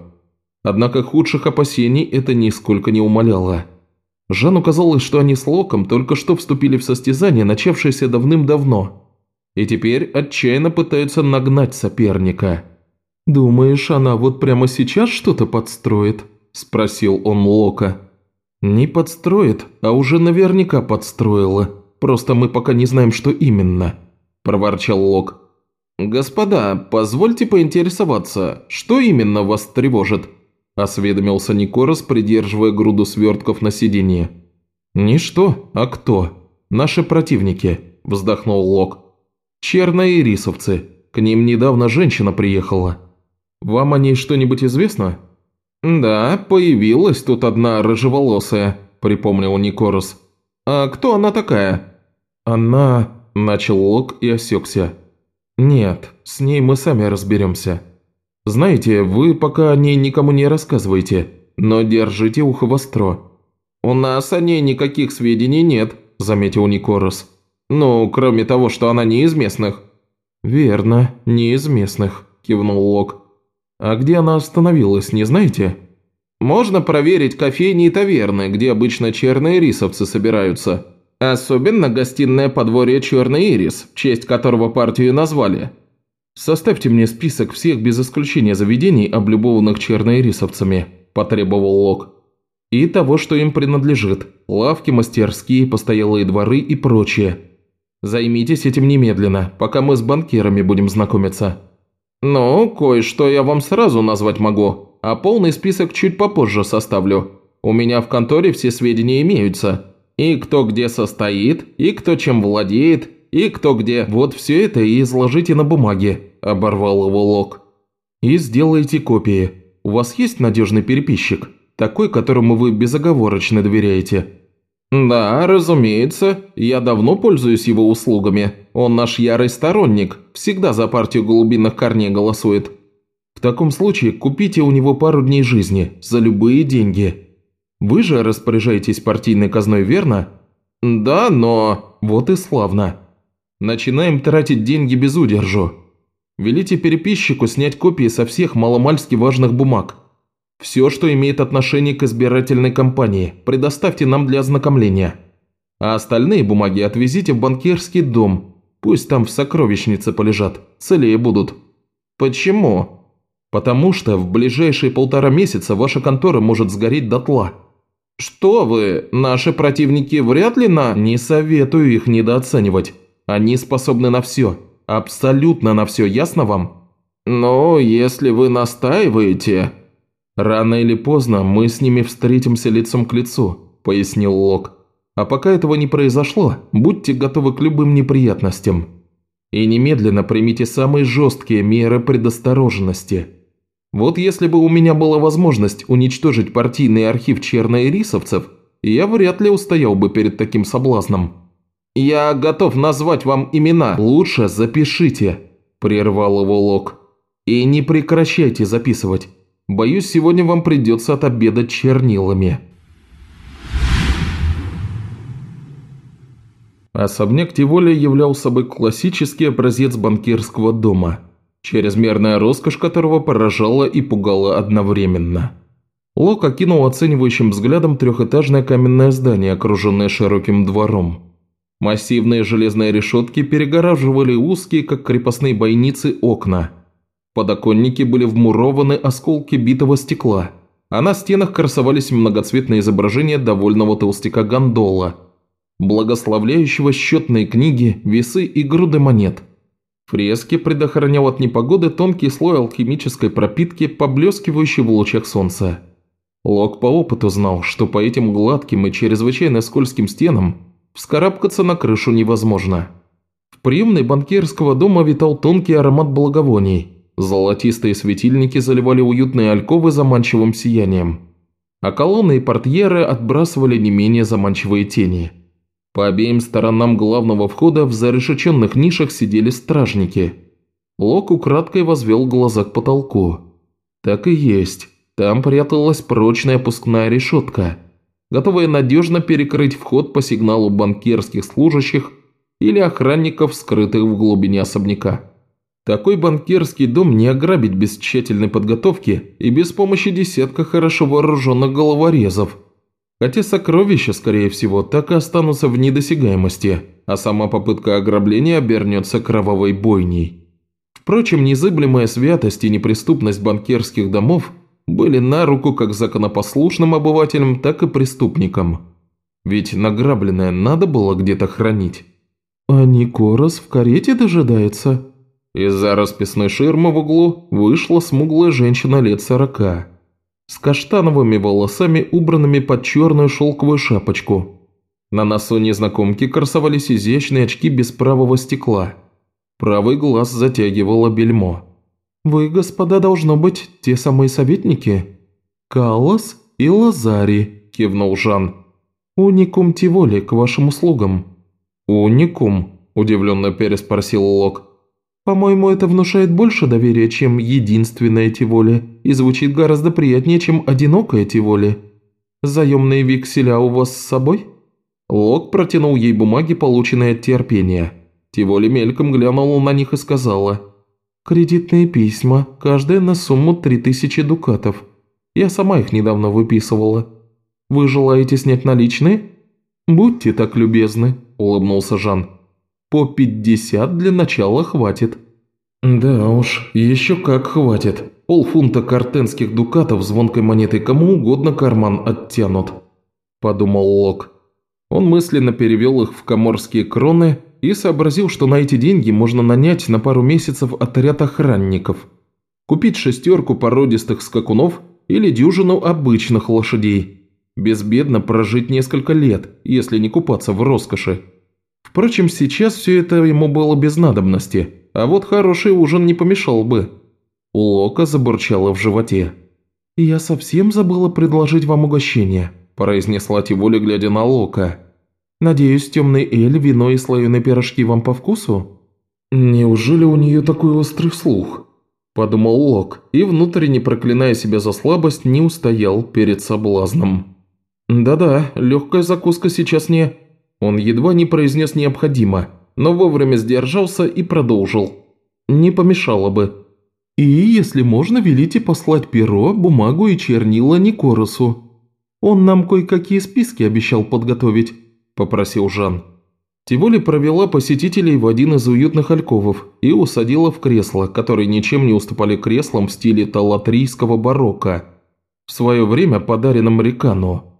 Однако худших опасений это нисколько не умаляло. Жану казалось, что они с Локом только что вступили в состязание, начавшееся давным-давно, и теперь отчаянно пытаются нагнать соперника. «Думаешь, она вот прямо сейчас что-то подстроит?» – спросил он Лока. «Не подстроит, а уже наверняка подстроила. Просто мы пока не знаем, что именно», – проворчал Лок. «Господа, позвольте поинтересоваться, что именно вас тревожит?» – осведомился Никорос, придерживая груду свертков на сиденье. «Ничто, а кто? Наши противники», – вздохнул Лок. «Черные рисовцы. К ним недавно женщина приехала. Вам о ней что-нибудь известно?» «Да, появилась тут одна рыжеволосая», – припомнил Никорос. «А кто она такая?» «Она...» – начал Лок и осекся. «Нет, с ней мы сами разберемся». Знаете, вы пока о ней никому не рассказывайте, но держите ухо востро». «У нас о ней никаких сведений нет», – заметил Никорос. «Ну, кроме того, что она не из местных». «Верно, не из местных», – кивнул Лок. «А где она остановилась, не знаете?» «Можно проверить кофейни и таверны, где обычно черные рисовцы собираются. Особенно гостиное подворье «Черный ирис», в честь которого партию назвали. «Составьте мне список всех без исключения заведений, облюбованных черноирисовцами», – потребовал Лок. «И того, что им принадлежит. Лавки, мастерские, постоялые дворы и прочее. Займитесь этим немедленно, пока мы с банкирами будем знакомиться». «Ну, кое-что я вам сразу назвать могу, а полный список чуть попозже составлю. У меня в конторе все сведения имеются. И кто где состоит, и кто чем владеет, и кто где. Вот все это и изложите на бумаге», – оборвал его Лок. «И сделайте копии. У вас есть надежный переписчик? Такой, которому вы безоговорочно доверяете?» «Да, разумеется. Я давно пользуюсь его услугами. Он наш ярый сторонник, всегда за партию голубиных корней голосует». «В таком случае купите у него пару дней жизни, за любые деньги. Вы же распоряжаетесь партийной казной, верно?» «Да, но...» «Вот и славно. Начинаем тратить деньги без удержу. Велите переписчику снять копии со всех маломальски важных бумаг. Все, что имеет отношение к избирательной кампании, предоставьте нам для ознакомления. А остальные бумаги отвезите в банкирский дом. Пусть там в сокровищнице полежат, целее будут. Почему? Потому что в ближайшие полтора месяца ваша контора может сгореть дотла. Что вы, наши противники вряд ли на... Не советую их недооценивать. Они способны на все. Абсолютно на все, ясно вам? Но если вы настаиваете... «Рано или поздно мы с ними встретимся лицом к лицу», – пояснил Лок. «А пока этого не произошло, будьте готовы к любым неприятностям. И немедленно примите самые жесткие меры предосторожности. Вот если бы у меня была возможность уничтожить партийный архив черноирисовцев, я вряд ли устоял бы перед таким соблазном. Я готов назвать вам имена. Лучше запишите», – прервал его Лок. «И не прекращайте записывать». Боюсь, сегодня вам придется отобедать чернилами». Особняк Тиволи являл собой классический образец банкирского дома, чрезмерная роскошь которого поражала и пугала одновременно. Лок окинул оценивающим взглядом трехэтажное каменное здание, окруженное широким двором. Массивные железные решетки перегораживали узкие, как крепостные бойницы, окна – Подоконники были вмурованы осколки битого стекла, а на стенах красовались многоцветные изображения довольного толстяка Гондола, благословляющего счетные книги, весы и груды монет. Фрески предохранял от непогоды тонкий слой алхимической пропитки, поблескивающий в лучах солнца. Лок по опыту знал, что по этим гладким и чрезвычайно скользким стенам вскарабкаться на крышу невозможно. В приемной банкирского дома витал тонкий аромат благовоний, Золотистые светильники заливали уютные альковы заманчивым сиянием, а колонны и портьеры отбрасывали не менее заманчивые тени. По обеим сторонам главного входа в зарешеченных нишах сидели стражники. Лок украдкой возвел глаза к потолку. Так и есть, там пряталась прочная опускная решетка, готовая надежно перекрыть вход по сигналу банкирских служащих или охранников, скрытых в глубине особняка. Такой банкирский дом не ограбить без тщательной подготовки и без помощи десятка хорошо вооруженных головорезов. Хотя сокровища, скорее всего, так и останутся в недосягаемости, а сама попытка ограбления обернется кровавой бойней. Впрочем, незыблемая святость и неприступность банкирских домов были на руку как законопослушным обывателям, так и преступникам. Ведь награбленное надо было где-то хранить. «А Никорос в карете дожидается?» Из-за расписной ширмы в углу вышла смуглая женщина лет сорока, с каштановыми волосами, убранными под черную шелковую шапочку. На носу незнакомки красовались изящные очки без правого стекла. Правый глаз затягивало бельмо. «Вы, господа, должно быть те самые советники?» «Каллас и Лазари», – кивнул Жан. «Уникум Тиволи к вашим услугам». «Уникум?» – удивленно переспросил Лок. По-моему, это внушает больше доверия, чем единственная Тиволи, и звучит гораздо приятнее, чем одинокая Тиволи. Заемные векселя у вас с собой?» Лок протянул ей бумаги, полученные от терпения. Тиволи мельком глянула на них и сказала. «Кредитные письма, каждая на сумму 3000 дукатов. Я сама их недавно выписывала. Вы желаете снять наличные?» «Будьте так любезны», – улыбнулся Жан. По 50 для начала хватит». «Да уж, еще как хватит. Полфунта картенских дукатов звонкой монетой кому угодно карман оттянут», – подумал Лок. Он мысленно перевел их в коморские кроны и сообразил, что на эти деньги можно нанять на пару месяцев отряд охранников, купить шестерку породистых скакунов или дюжину обычных лошадей, безбедно прожить несколько лет, если не купаться в роскоши. Впрочем, сейчас все это ему было без надобности, а вот хороший ужин не помешал бы. У Лока забурчало в животе. «Я совсем забыла предложить вам угощение. – произнесла Тиволи, глядя на Лока. «Надеюсь, темный эль, вино и слоеные пирожки вам по вкусу?» «Неужели у нее такой острый слух?» – подумал Лок, и, внутренне проклиная себя за слабость, не устоял перед соблазном. «Да-да, легкая закуска сейчас не...» Он едва не произнес «необходимо», но вовремя сдержался и продолжил. «Не помешало бы». «И, если можно, велите послать перо, бумагу и чернила Никоросу. Он нам кое-какие списки обещал подготовить», – попросил Жан. Тиволи провела посетителей в один из уютных альковов и усадила в кресло, которые ничем не уступали креслам в стиле талатрийского барокко, в свое время подаренном Рикану.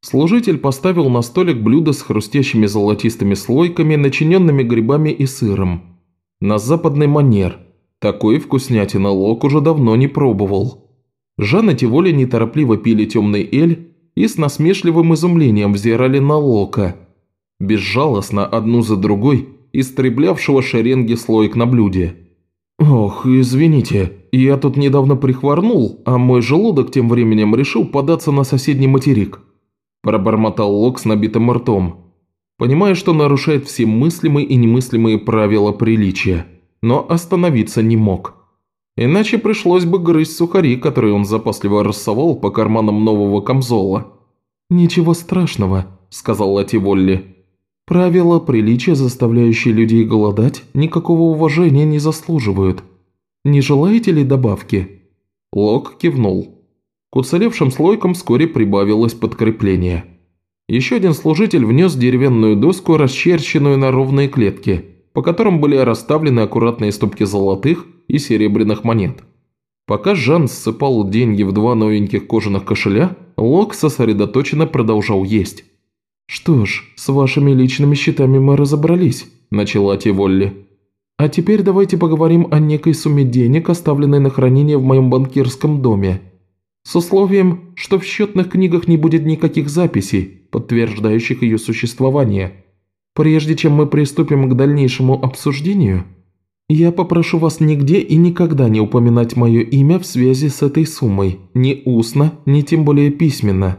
Служитель поставил на столик блюдо с хрустящими золотистыми слойками, начиненными грибами и сыром. На западный манер. Такой вкуснятина Лок уже давно не пробовал. Жан и Тиволи неторопливо пили темный эль и с насмешливым изумлением взирали на Лока – безжалостно одну за другой истреблявшего шеренги слоек на блюде. «Ох, извините, я тут недавно прихворнул, а мой желудок тем временем решил податься на соседний материк», пробормотал Лок с набитым ртом, понимая, что нарушает все мыслимые и немыслимые правила приличия, но остановиться не мог. Иначе пришлось бы грызть сухари, которые он запасливо рассовал по карманам нового камзола. «Ничего страшного», – сказал Лати Волли. Правила приличия, заставляющие людей голодать, никакого уважения не заслуживают. Не желаете ли добавки?» Лок кивнул. К уцелевшим слойкам вскоре прибавилось подкрепление. Еще один служитель внес деревянную доску, расчерченную на ровные клетки, по которым были расставлены аккуратные стопки золотых и серебряных монет. Пока Жан ссыпал деньги в два новеньких кожаных кошеля, Лок сосредоточенно продолжал есть. «Что ж, с вашими личными счетами мы разобрались», – начала Тиволли. «А теперь давайте поговорим о некой сумме денег, оставленной на хранение в моем банкирском доме. С условием, что в счетных книгах не будет никаких записей, подтверждающих ее существование. Прежде чем мы приступим к дальнейшему обсуждению, я попрошу вас нигде и никогда не упоминать мое имя в связи с этой суммой, ни устно, ни тем более письменно».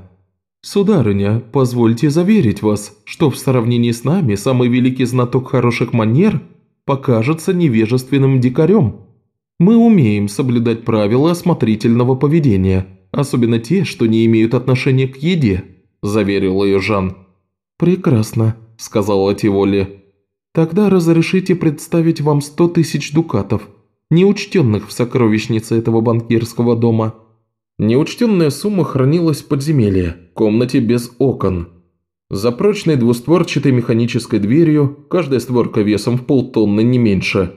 «Сударыня, позвольте заверить вас, что в сравнении с нами самый великий знаток хороших манер покажется невежественным дикарем. Мы умеем соблюдать правила осмотрительного поведения, особенно те, что не имеют отношения к еде», – заверил ее Жан. «Прекрасно», – сказала Тиволи. «Тогда разрешите представить вам сто тысяч дукатов, неучтенных в сокровищнице этого банкирского дома». Неучтенная сумма хранилась в подземелье, комнате без окон. За прочной двустворчатой механической дверью, каждая створка весом в полтонны не меньше.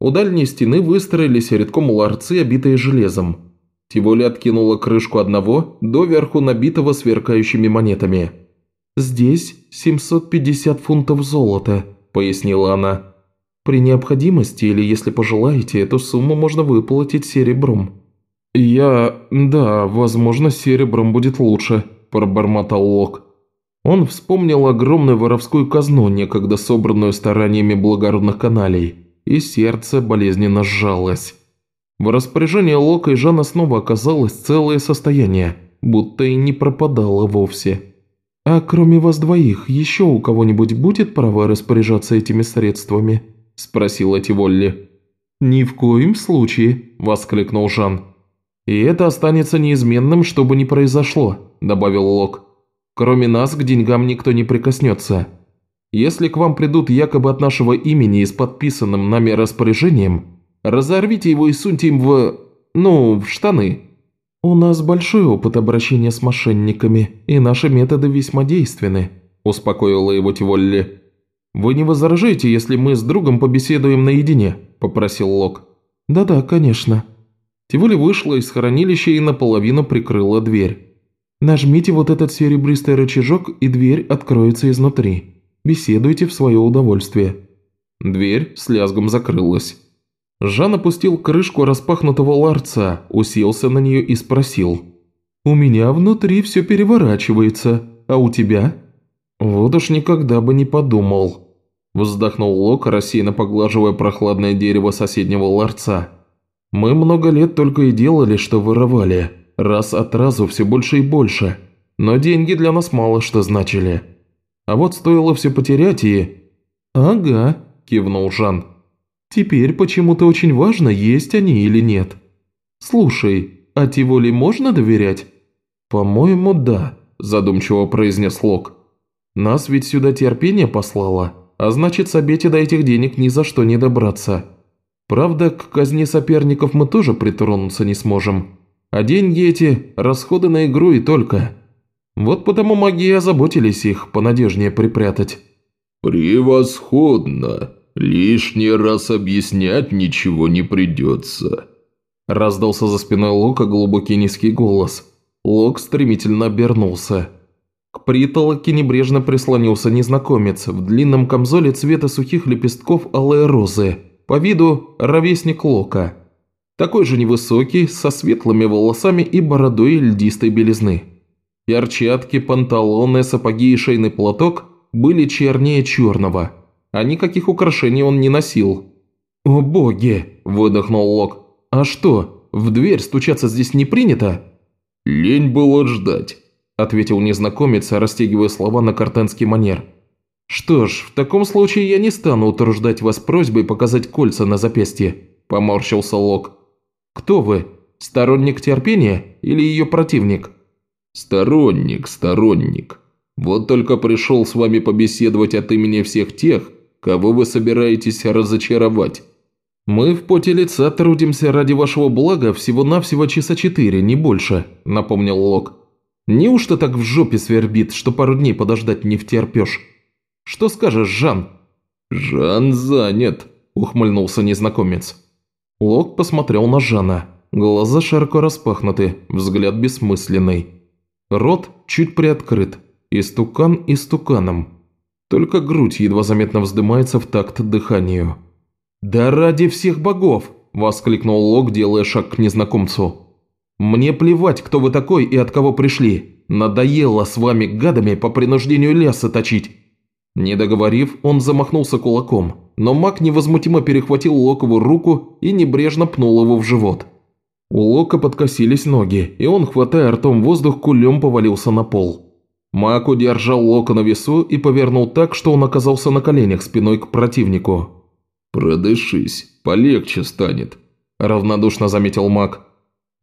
У дальней стены выстроились редком ларцы, обитые железом. Тиволи откинула крышку одного, доверху набитого сверкающими монетами. «Здесь 750 фунтов золота», – пояснила она. «При необходимости или если пожелаете, эту сумму можно выплатить серебром». «Я... да, возможно, серебром будет лучше», – пробормотал Лок. Он вспомнил огромную воровскую казну, некогда собранную стараниями благородных каналей, и сердце болезненно сжалось. В распоряжении Лока и Жана снова оказалось целое состояние, будто и не пропадало вовсе. «А кроме вас двоих, еще у кого-нибудь будет право распоряжаться этими средствами?» – спросила Тиволли. «Ни в коем случае», – воскликнул Жан. «И это останется неизменным, что бы ни произошло», – добавил Лок. «Кроме нас к деньгам никто не прикоснется. Если к вам придут якобы от нашего имени и с подписанным нами распоряжением, разорвите его и суньте им в... ну, в штаны». «У нас большой опыт обращения с мошенниками, и наши методы весьма действенны», – успокоила его Тиволли. «Вы не возражаете, если мы с другом побеседуем наедине?» – попросил Лок. «Да-да, конечно», Тиволи вышла из хранилища и наполовину прикрыла дверь. «Нажмите вот этот серебристый рычажок, и дверь откроется изнутри. Беседуйте в свое удовольствие». Дверь с лязгом закрылась. Жан опустил крышку распахнутого ларца, уселся на нее и спросил. «У меня внутри все переворачивается, а у тебя?» «Вот уж никогда бы не подумал», – вздохнул Лок, рассеянно поглаживая прохладное дерево соседнего ларца. Мы много лет только и делали, что воровали, раз от разу все больше и больше. но деньги для нас мало что значили. А вот стоило все потерять и...» «Ага», – кивнул Жан. «Теперь почему-то очень важно, есть они или нет. Слушай, а Тиволи можно доверять?» «По-моему, да», – задумчиво произнес Лок. «Нас ведь сюда терпение послало, а значит, с обети до этих денег ни за что не добраться. Правда, к казне соперников мы тоже притронуться не сможем. А деньги эти – расходы на игру и только. Вот потому маги озаботились их понадежнее припрятать». «Превосходно! Лишний раз объяснять ничего не придется!» Раздался за спиной Лока глубокий низкий голос. Лок стремительно обернулся. К притолоке небрежно прислонился незнакомец в длинном камзоле цвета сухих лепестков алой розы, по виду ровесник Лока. Такой же невысокий, со светлыми волосами и бородой льдистой белизны. Перчатки, панталоны, сапоги и шейный платок были чернее черного, а никаких украшений он не носил. «О боги!» – выдохнул Лок. «А что, в дверь стучаться здесь не принято?» «Лень было ждать», – ответил незнакомец, растягивая слова на картенский манер. «Что ж, в таком случае я не стану утруждать вас просьбой показать кольца на запястье», – поморщился Лок. «Кто вы? Сторонник терпения или ее противник?» «Сторонник, сторонник. Вот только пришел с вами побеседовать от имени всех тех, кого вы собираетесь разочаровать». «Мы в поте лица трудимся ради вашего блага всего-навсего часа четыре, не больше», – напомнил Лок. «Неужто так в жопе свербит, что пару дней подождать не втерпешь? Что скажешь, Жан?» «Жан занят», – ухмыльнулся незнакомец. Лок посмотрел на Жана. Глаза широко распахнуты, взгляд бессмысленный. Рот чуть приоткрыт, истукан истуканом. Только грудь едва заметно вздымается в такт дыханию. «Да ради всех богов!» – воскликнул Лок, делая шаг к незнакомцу. «Мне плевать, кто вы такой и от кого пришли. Надоело с вами гадами по принуждению ляса точить». Не договорив, он замахнулся кулаком, но маг невозмутимо перехватил Локову руку и небрежно пнул его в живот. У Лока подкосились ноги, и он, хватая ртом воздух, кулем повалился на пол. Маг удержал Лока на весу и повернул так, что он оказался на коленях спиной к противнику. «Продышись, полегче станет», – равнодушно заметил маг.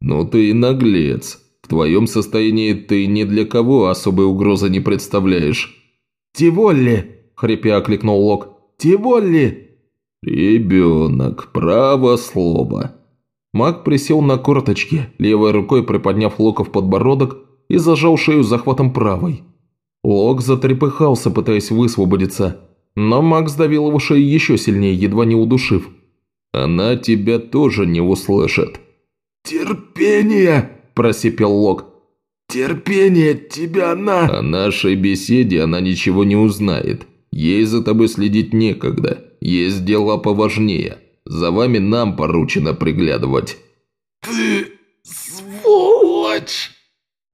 «Ну ты и наглец. В твоем состоянии ты ни для кого особой угрозы не представляешь». «Тиволли!» – хрипя окликнул Лок. «Тиволли!» «Ребенок, право слово», Маг присел на корточки, левой рукой приподняв Лока в подбородок и зажал шею захватом правой. Лок затрепыхался, пытаясь высвободиться, но маг сдавил его шею еще сильнее, едва не удушив. «Она тебя тоже не услышит». «Терпение!» – просипел Лок. «Терпение, тебя она...» «О нашей беседе она ничего не узнает. Ей за тобой следить некогда. Есть дела поважнее». За вами нам поручено приглядывать». «Ты сволочь!»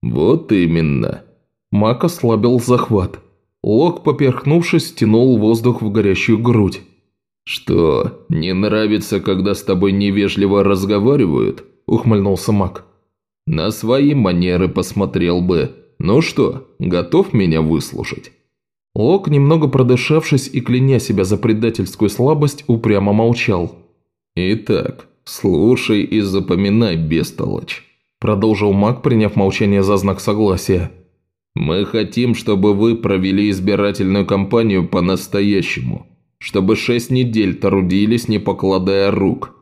«Вот именно». Мак ослабил захват. Лок, поперхнувшись, тянул воздух в горящую грудь. «Что, не нравится, когда с тобой невежливо разговаривают?» – ухмыльнулся Мак. «На свои манеры посмотрел бы. Ну что, готов меня выслушать?» Лок, немного продышавшись и кляня себя за предательскую слабость, упрямо молчал. «Итак, слушай и запоминай, бестолочь», – продолжил маг, приняв молчание за знак согласия. «Мы хотим, чтобы вы провели избирательную кампанию по-настоящему, чтобы шесть недель трудились, не покладая рук.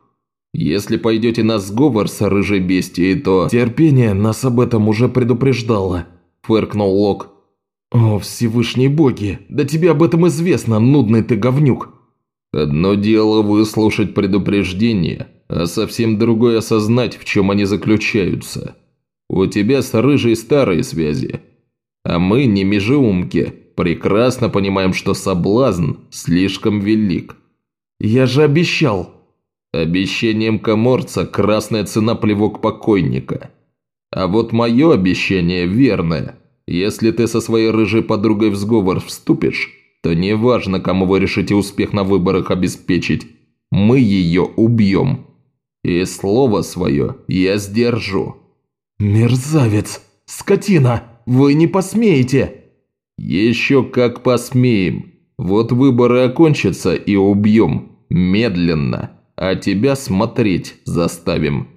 Если пойдете на сговор с рыжей бестией, то...» «Терпение нас об этом уже предупреждало», – фыркнул Лок. «О, Всевышние боги, да тебе об этом известно, нудный ты говнюк!» «Одно дело выслушать предупреждение, а совсем другое осознать, в чем они заключаются. У тебя с рыжей старые связи, а мы, не межеумки, прекрасно понимаем, что соблазн слишком велик». «Я же обещал!» «Обещанием коморца красная цена плевок покойника. А вот мое обещание верное». Если ты со своей рыжей подругой в сговор вступишь, то неважно, кому вы решите успех на выборах обеспечить, мы ее убьем. И слово свое я сдержу». «Мерзавец! Скотина!» Вы не посмеете!» «Еще как посмеем. Вот выборы окончатся и убьем. Медленно. А тебя смотреть заставим».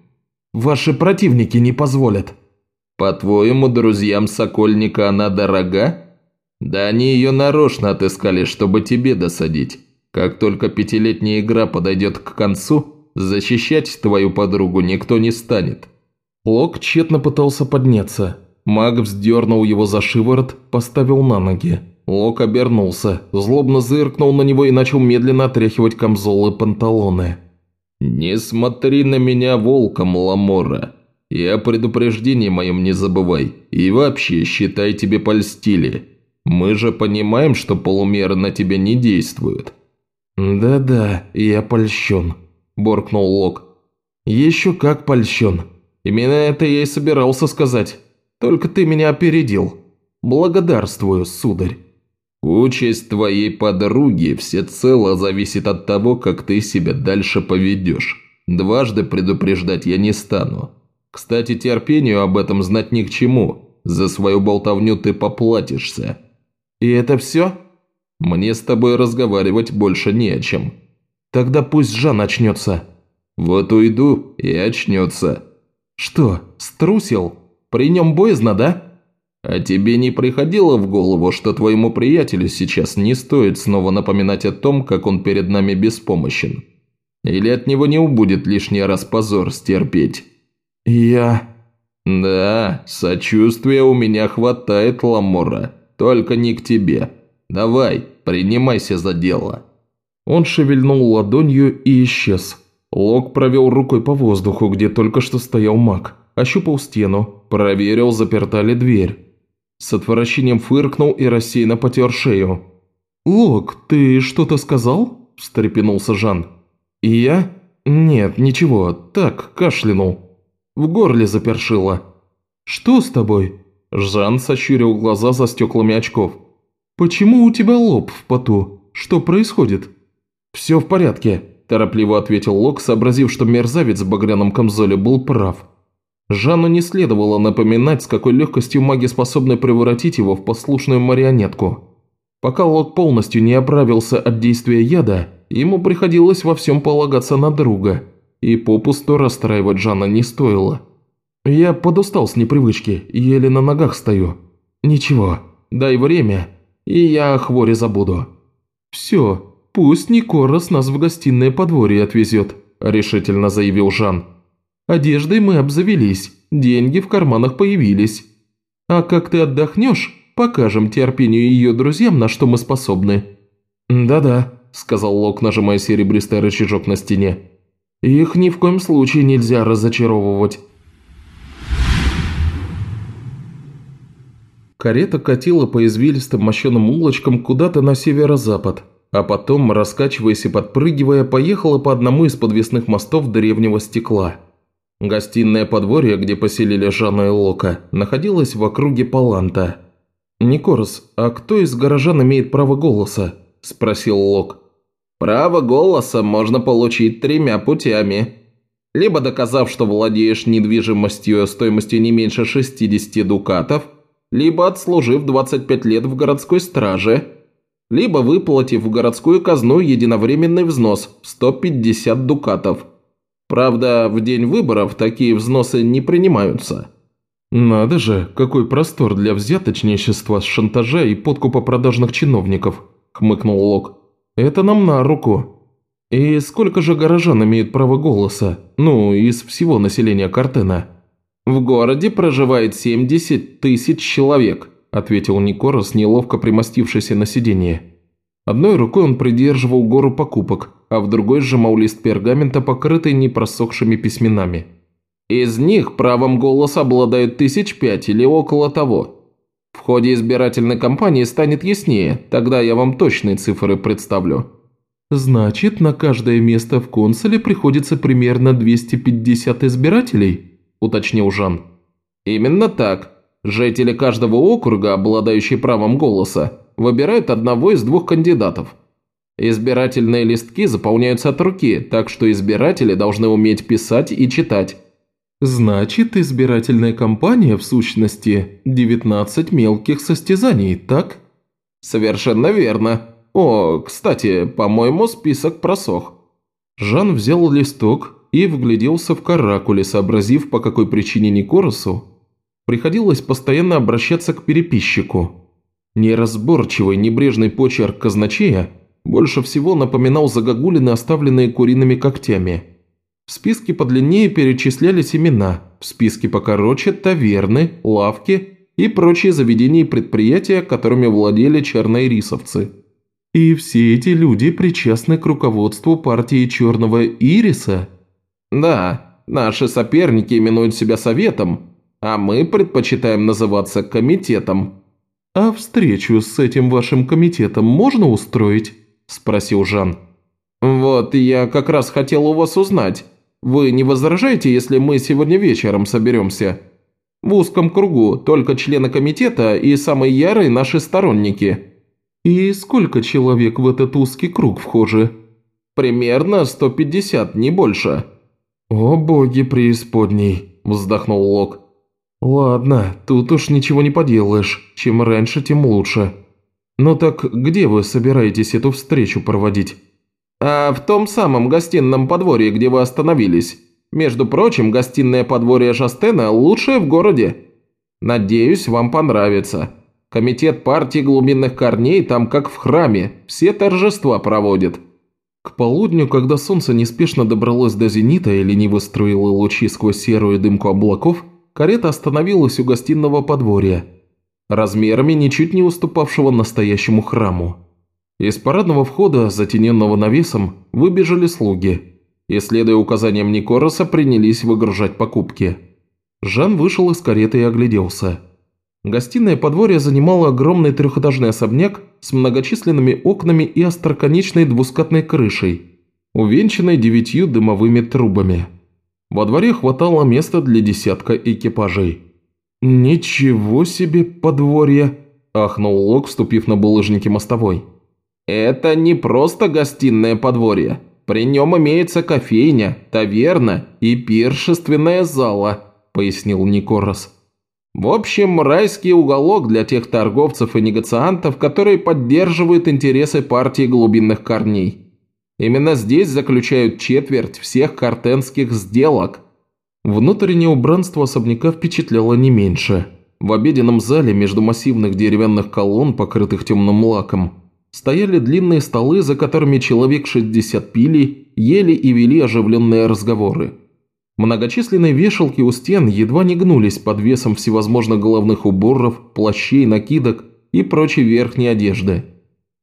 «Ваши противники не позволят». «По-твоему, друзьям Сокольника она дорога?» «Да они ее нарочно отыскали, чтобы тебе досадить. Как только пятилетняя игра подойдет к концу, защищать твою подругу никто не станет». Лок тщетно пытался подняться. Маг вздернул его за шиворот, поставил на ноги. Лок обернулся, злобно зыркнул на него и начал медленно отряхивать камзолы панталоны. «Не смотри на меня волком, Ламора. И о предупреждении моем не забывай. И вообще, считай, тебе польстили. Мы же понимаем, что полумеры на тебя не действуют». «Да-да, я польщен», – боркнул Лок. «Еще как польщен. Именно это я и собирался сказать. Только ты меня опередил. Благодарствую, сударь». «Участь твоей подруги всецело зависит от того, как ты себя дальше поведешь. Дважды предупреждать я не стану. Кстати, терпению об этом знать ни к чему. За свою болтовню ты поплатишься». «И это все?» «Мне с тобой разговаривать больше не о чем». «Тогда пусть Жан начнется». «Вот уйду и очнется». «Что, струсил? При нем боязно, да?» «А тебе не приходило в голову, что твоему приятелю сейчас не стоит снова напоминать о том, как он перед нами беспомощен? Или от него не убудет лишний раз позор стерпеть?» «Я...» «Да, сочувствия у меня хватает, Ламора, только не к тебе. Давай, принимайся за дело». Он шевельнул ладонью и исчез. Лок провел рукой по воздуху, где только что стоял маг, ощупал стену, проверил, заперта ли дверь. С отвращением фыркнул и рассеянно потер шею. «Лок, ты что-то сказал?» – встрепенулся Жан. «И я? Нет, ничего, так, кашлянул. В горле запершило». «Что с тобой?» Жан сощурил глаза за стеклами очков. «Почему у тебя лоб в поту? Что происходит?» «Все в порядке», – торопливо ответил Лок, сообразив, что мерзавец в багряном камзоле был прав. Жанну не следовало напоминать, с какой легкостью маги способны превратить его в послушную марионетку. Пока Лок полностью не оправился от действия яда, ему приходилось во всем полагаться на друга, и попусту расстраивать Жанна не стоило. «Я подустал с непривычки, еле на ногах стою. Ничего, дай время, и я о хворе забуду». «Все, пусть Никорос нас в гостиное подворье отвезет», – решительно заявил Жан. Одеждой мы обзавелись, деньги в карманах появились. А как ты отдохнешь, покажем терпению и ее друзьям, на что мы способны». «Да-да», – сказал Лок, нажимая серебристый рычажок на стене. «Их ни в коем случае нельзя разочаровывать». Карета катила по извилистым мощеным улочкам куда-то на северо-запад, а потом, раскачиваясь и подпрыгивая, поехала по одному из подвесных мостов древнего стекла – Гостиное подворье, где поселили Жанна и Лока, находилось в округе Паланта. «Никорос, а кто из горожан имеет право голоса?» – спросил Лок. «Право голоса можно получить тремя путями. Либо доказав, что владеешь недвижимостью стоимостью не меньше 60 дукатов, либо отслужив 25 лет в городской страже, либо выплатив в городскую казну единовременный взнос в 150 дукатов – Правда, в день выборов такие взносы не принимаются. «Надо же, какой простор для взяточничества шантажа и подкупа продажных чиновников», – хмыкнул Лок. «Это нам на руку. И сколько же горожан имеют право голоса? Ну, из всего населения Картена?» «В городе проживает 70 тысяч человек», – ответил Никорос, неловко примостившийся на сиденье. Одной рукой он придерживал гору покупок, а в другой сжимал лист пергамента, покрытый непросохшими письменами. Из них правом голоса обладают тысяч пять или около того. В ходе избирательной кампании станет яснее, тогда я вам точные цифры представлю. «Значит, на каждое место в консуле приходится примерно 250 избирателей?» – уточнил Жан. «Именно так. Жители каждого округа, обладающие правом голоса, выбирают одного из двух кандидатов. Избирательные листки заполняются от руки, так что избиратели должны уметь писать и читать. Значит, избирательная кампания, в сущности, 19 мелких состязаний, так? Совершенно верно. О, кстати, по-моему, список просох. Жан взял листок и вгляделся в каракули, сообразив, по какой причине Никоросу приходилось постоянно обращаться к переписчику. Неразборчивый, небрежный почерк казначея больше всего напоминал загогулины, оставленные куриными когтями. В списке подлиннее перечислялись имена, в списке покороче – таверны, лавки и прочие заведения и предприятия, которыми владели черноирисовцы. И все эти люди причастны к руководству партии Черного Ириса? Да, наши соперники именуют себя Советом, а мы предпочитаем называться Комитетом. А встречу с этим вашим комитетом можно устроить? Спросил Жан. Вот я как раз хотел у вас узнать. Вы не возражаете, если мы сегодня вечером соберемся? В узком кругу, только члены комитета и самые ярые наши сторонники». «И сколько человек в этот узкий круг вхожи?» «Примерно 150, не больше». «О боги преисподней», – вздохнул Лок. «Ладно, тут уж ничего не поделаешь. Чем раньше, тем лучше. Ну так где вы собираетесь эту встречу проводить?» «А в том самом гостином подворье, где вы остановились. Между прочим, гостиное подворье Жастена лучшее в городе. Надеюсь, вам понравится. Комитет партии глубинных корней там как в храме, все торжества проводит». К полудню, когда солнце неспешно добралось до зенита и лениво струило лучи сквозь серую дымку облаков, карета остановилась у гостиного подворья, размерами ничуть не уступавшего настоящему храму. Из парадного входа, затененного навесом, выбежали слуги и, следуя указаниям Никороса, принялись выгружать покупки. Жан вышел из кареты и огляделся. Гостиное подворье занимало огромный трехэтажный особняк с многочисленными окнами и остроконечной двускатной крышей, увенчанной девятью дымовыми трубами. Во дворе хватало места для десятка экипажей. «Ничего себе подворье!» – ахнул Лок, вступив на булыжники мостовой. «Это не просто гостиное подворье. При нем имеется кофейня, таверна и пиршественная зала», – пояснил Никорос. «В общем, райский уголок для тех торговцев и негациантов, которые поддерживают интересы партии глубинных корней. Именно здесь заключают четверть всех картенских сделок». Внутреннее убранство особняка впечатляло не меньше. В обеденном зале между массивных деревянных колонн, покрытых темным лаком, стояли длинные столы, за которыми человек 60 пили, ели и вели оживленные разговоры. Многочисленные вешалки у стен едва не гнулись под весом всевозможных головных уборов, плащей, накидок и прочей верхней одежды.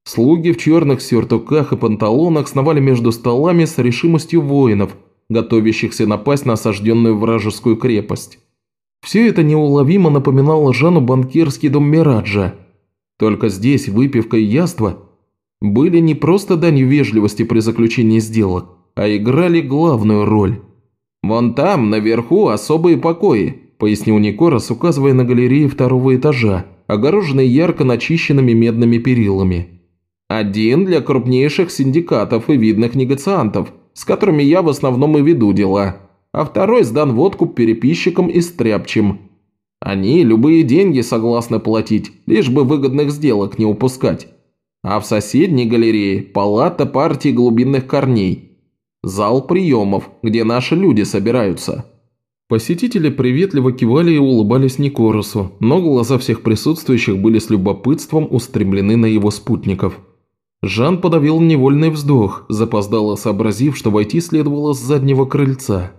Слуги в черных сюртуках и панталонах сновали между столами с решимостью воинов, готовящихся напасть на осажденную вражескую крепость. Все это неуловимо напоминало Жану банкирский дом Мираджа – только здесь выпивка и яство были не просто данью вежливости при заключении сделок, а играли главную роль. «Вон там, наверху, особые покои», – пояснил Никорос, указывая на галереи второго этажа, огороженные ярко начищенными медными перилами. «Один для крупнейших синдикатов и видных негациантов, с которыми я в основном и веду дела, а второй сдан в откуп переписчикам и стряпчим, они любые деньги согласны платить, лишь бы выгодных сделок не упускать. А в соседней галерее палата партии глубинных корней. Зал приемов, где наши люди собираются. Посетители приветливо кивали и улыбались Никоросу, но глаза всех присутствующих были с любопытством устремлены на его спутников. Жан подавил невольный вздох, запоздало сообразив, что войти следовало с заднего крыльца.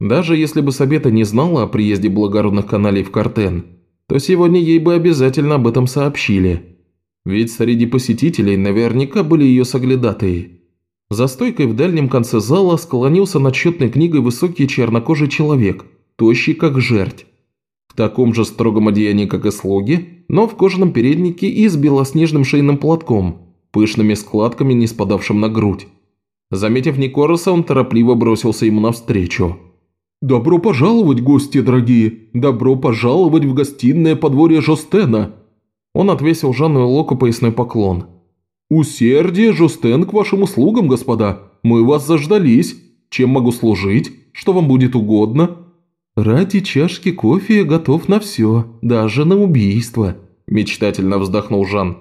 Даже если бы Сабета не знала о приезде благородных каналей в Картен, то сегодня ей бы обязательно об этом сообщили. Ведь среди посетителей наверняка были ее соглядатые. За стойкой в дальнем конце зала склонился над счетной книгой высокий чернокожий человек, тощий как жерть. В таком же строгом одеянии, как и слуги, но в кожаном переднике и с белоснежным шейным платком, пышными складками, не спадавшим на грудь. Заметив Никороса, он торопливо бросился ему навстречу. «Добро пожаловать, гости дорогие! Добро пожаловать в гостиное подворье Жостена!» Он отвесил Жанну Локу поясной поклон. «Усердие, Жостен, к вашим услугам, господа! Мы вас заждались! Чем могу служить? Что вам будет угодно?» «Ради чашки кофе я готов на все, даже на убийство», – мечтательно вздохнул Жан.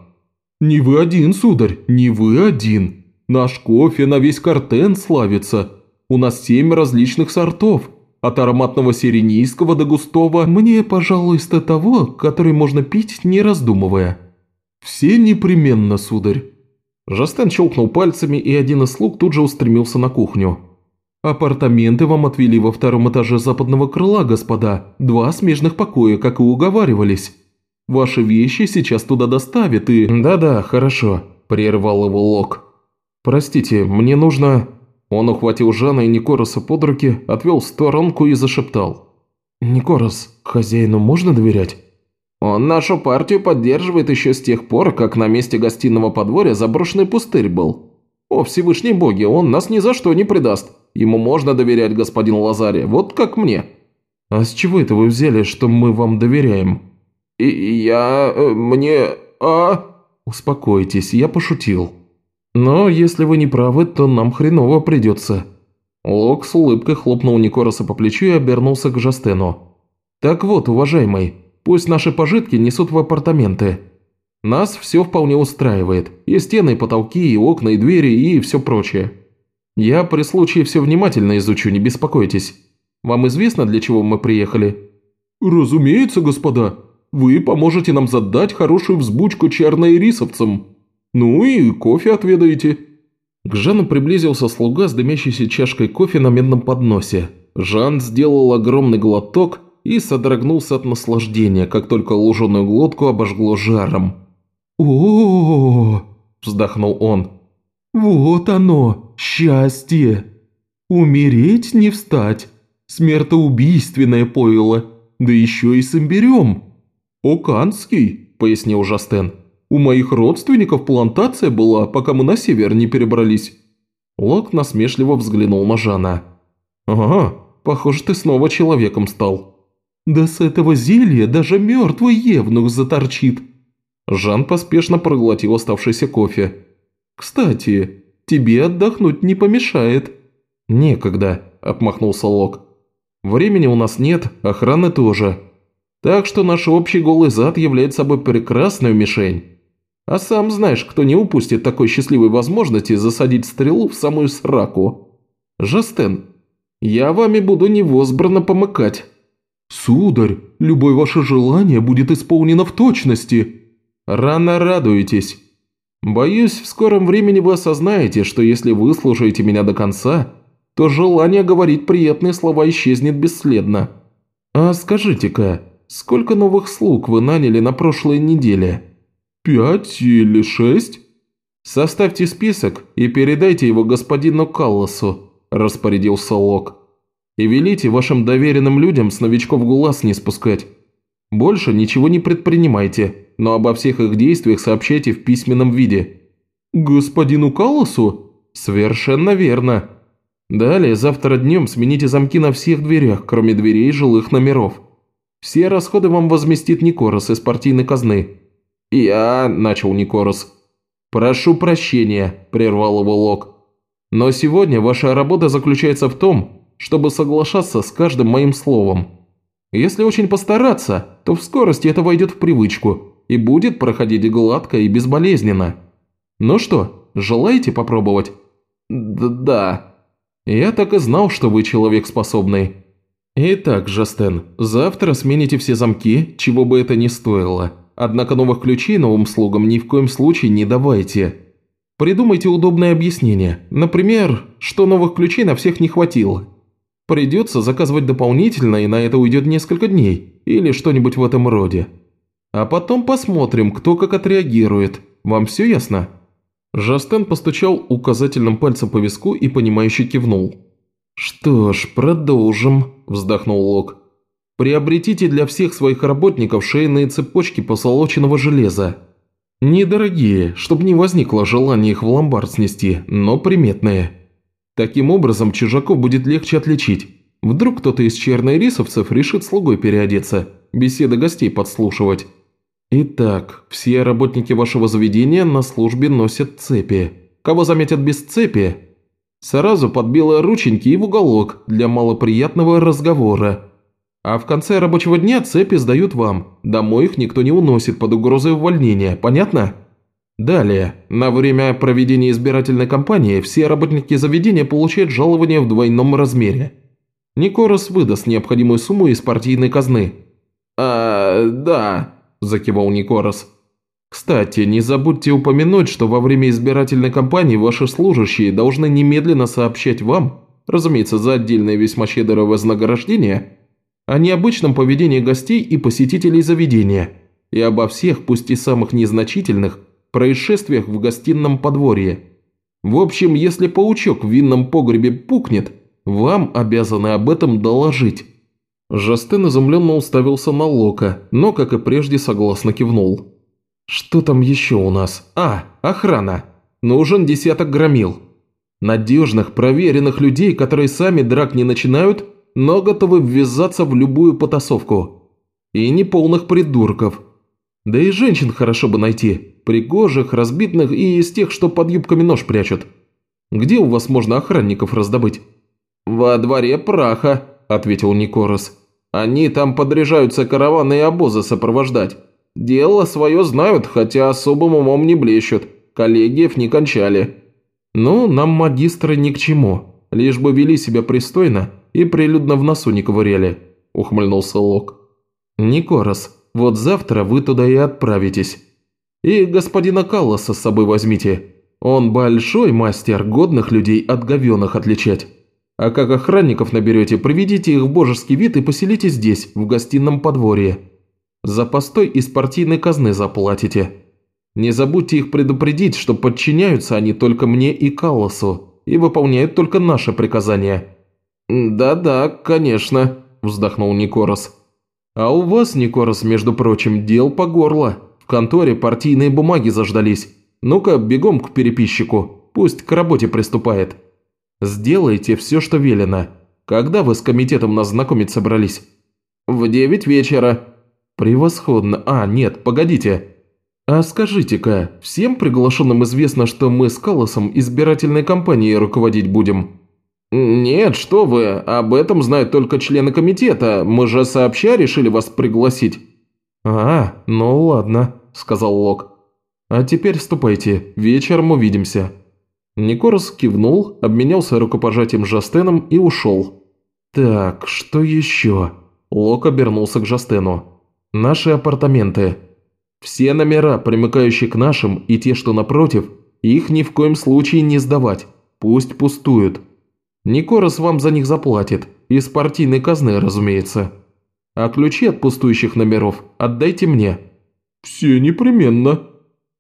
«Не вы один, сударь, не вы один. Наш кофе на весь картен славится. У нас семь различных сортов, от ароматного сиренийского до густого. Мне, пожалуйста, того, который можно пить, не раздумывая». «Все непременно, сударь». Жастен щелкнул пальцами, и один из слуг тут же устремился на кухню. «Апартаменты вам отвели во втором этаже западного крыла, господа. Два смежных покоя, как и уговаривались. Ваши вещи сейчас туда доставят и...» «Да-да, хорошо», – прервал его Лок. «Простите, мне нужно...» Он ухватил Жана и Никороса под руки, отвел в сторонку и зашептал. «Никорос, хозяину можно доверять?» «Он нашу партию поддерживает еще с тех пор, как на месте гостиного подворья заброшенный пустырь был. О, Всевышний боги, он нас ни за что не предаст. Ему можно доверять, господин Лазаре, вот как мне». «А с чего это вы взяли, что мы вам доверяем?» И «Я... Э, мне... а...» «Успокойтесь, я пошутил. Но если вы не правы, то нам хреново придется». Лок с улыбкой хлопнул Никороса по плечу и обернулся к Жастену. «Так вот, уважаемый, пусть наши пожитки несут в апартаменты. Нас все вполне устраивает. И стены, и потолки, и окна, и двери, и все прочее. Я при случае все внимательно изучу, не беспокойтесь. Вам известно, для чего мы приехали?» «Разумеется, господа. Вы поможете нам задать хорошую взбучку черноирисовцам. Ну и кофе отведаете». К Жану приблизился слуга с дымящейся чашкой кофе на медном подносе. Жан сделал огромный глоток и содрогнулся от наслаждения, как только луженую глотку обожгло жаром. о, вздохнул он. «Вот оно, счастье! Умереть не встать, смертоубийственное пойло, да еще и с имбирем!» «Оканский», – пояснил Жастен. «У моих родственников плантация была, пока мы на север не перебрались». Лок насмешливо взглянул на Жана. «Ага, похоже, ты снова человеком стал». «Да с этого зелья даже мертвый евнух заторчит». Жан поспешно проглотил оставшийся кофе. «Кстати, тебе отдохнуть не помешает». «Некогда», – отмахнулся Лок. «Времени у нас нет, охраны тоже. Так что наш общий голый зад является собой прекрасную мишень. А сам знаешь, кто не упустит такой счастливой возможности засадить стрелу в самую сраку. Жастен, я вами буду невозбранно помыкать». «Сударь, любое ваше желание будет исполнено в точности». «Рано радуетесь. Боюсь, в скором времени вы осознаете, что если вы слушаете меня до конца, то желание говорить приятные слова исчезнет бесследно. А скажите-ка, сколько новых слуг вы наняли на прошлой неделе?» «Пять или шесть?» «Составьте список и передайте его господину Калласу», – распорядился Лок. «И велите вашим доверенным людям с новичков глаз не спускать. Больше ничего не предпринимайте, но обо всех их действиях сообщайте в письменном виде». «Господину Калласу?» «Совершенно верно. Далее, завтра днем смените замки на всех дверях, кроме дверей жилых номеров. Все расходы вам возместит Никорос из партийной казны». «Я...» – начал Никорос. «Прошу прощения», – прервал его Лок. «Но сегодня ваша работа заключается в том, чтобы соглашаться с каждым моим словом. Если очень постараться, то в скорости это войдет в привычку и будет проходить гладко и безболезненно. Ну что, желаете попробовать?» «Да». «Я так и знал, что вы человек способный. Итак, Жастен, завтра смените все замки, чего бы это ни стоило». Однако новых ключей новым слугам ни в коем случае не давайте. Придумайте удобное объяснение. Например, что новых ключей на всех не хватило. Придется заказывать дополнительно, и на это уйдет несколько дней. Или что-нибудь в этом роде. А потом посмотрим, кто как отреагирует. Вам все ясно?» Жастен постучал указательным пальцем по виску и понимающе кивнул. «Что ж, продолжим», – вздохнул Лок. Приобретите для всех своих работников шейные цепочки позолоченного железа. Недорогие, чтобы не возникло желания их в ломбард снести, но приметные. Таким образом, чужаков будет легче отличить. Вдруг кто-то из чернорисовцев решит слугой переодеться, беседы гостей подслушивать. Итак, все работники вашего заведения на службе носят цепи. Кого заметят без цепи? Сразу под белые рученьки и в уголок для малоприятного разговора. А в конце рабочего дня цепи сдают вам. Домой их никто не уносит под угрозой увольнения, понятно? Далее, на время проведения избирательной кампании все работники заведения получают жалование в двойном размере. Никорос выдаст необходимую сумму из партийной казны. «А, да», – закивал Никорос. «Кстати, не забудьте упомянуть, что во время избирательной кампании ваши служащие должны немедленно сообщать вам, разумеется, за отдельное весьма щедрое вознаграждение, о необычном поведении гостей и посетителей заведения и обо всех, пусть и самых незначительных, происшествиях в гостином подворье. В общем, если паучок в винном погребе пукнет, вам обязаны об этом доложить». Жастен изумленно уставился на Лока, но, как и прежде, согласно кивнул. «Что там еще у нас? А, охрана. Нужен десяток громил. Надежных, проверенных людей, которые сами драк не начинают, но готовы ввязаться в любую потасовку. И неполных придурков. Да и женщин хорошо бы найти. Пригожих, разбитных и из тех, что под юбками нож прячут. Где у вас можно охранников раздобыть?» «Во дворе праха», – ответил Никорос. «Они там подряжаются караваны и обозы сопровождать. Дело свое знают, хотя особым умом не блещут. Коллегиев не кончали». «Ну, нам магистры ни к чему. Лишь бы вели себя пристойно и прилюдно в носу не ковыряли», – ухмыльнулся Лок. «Никорос, вот завтра вы туда и отправитесь. И господина Калласа с собой возьмите. Он большой мастер годных людей от говенных отличать. А как охранников наберете, приведите их в божеский вид и поселите здесь, в гостином подворье. За постой из партийной казны заплатите. Не забудьте их предупредить, что подчиняются они только мне и Калласу и выполняют только наши приказания». «Да-да, конечно», – вздохнул Никорос. «А у вас, Никорос, между прочим, дел по горло. В конторе партийные бумаги заждались. Ну-ка, бегом к переписчику, пусть к работе приступает. Сделайте все, что велено. Когда вы с комитетом нас знакомить собрались?» «В девять вечера». «Превосходно. А, нет, погодите. А скажите-ка, всем приглашенным известно, что мы с Калласом избирательной кампанией руководить будем?» «Нет, что вы, об этом знают только члены комитета. Мы же сообща решили вас пригласить». «А, ну ладно», – сказал Лок. «А теперь ступайте, вечером увидимся». Никорос кивнул, обменялся рукопожатием с Жастеном и ушел. «Так, что еще?» Лок обернулся к Жастену. «Наши апартаменты. Все номера, примыкающие к нашим, и те, что напротив, их ни в коем случае не сдавать. Пусть пустуют. Никорос вам за них заплатит. Из партийной казны, разумеется. А ключи от пустующих номеров отдайте мне». «Все непременно».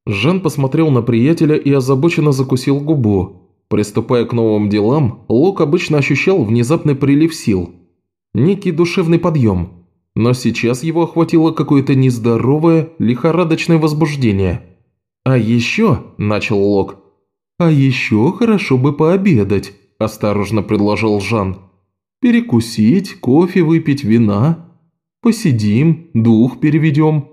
Жан посмотрел на приятеля и озабоченно закусил губу. Приступая к новым делам, Лок обычно ощущал внезапный прилив сил. Некий душевный подъем. Но сейчас его охватило какое-то нездоровое, лихорадочное возбуждение. «А еще», – начал Лок, – «а еще хорошо бы пообедать». – осторожно предложил Жан. «Перекусить, кофе выпить, вина. Посидим, дух переведем».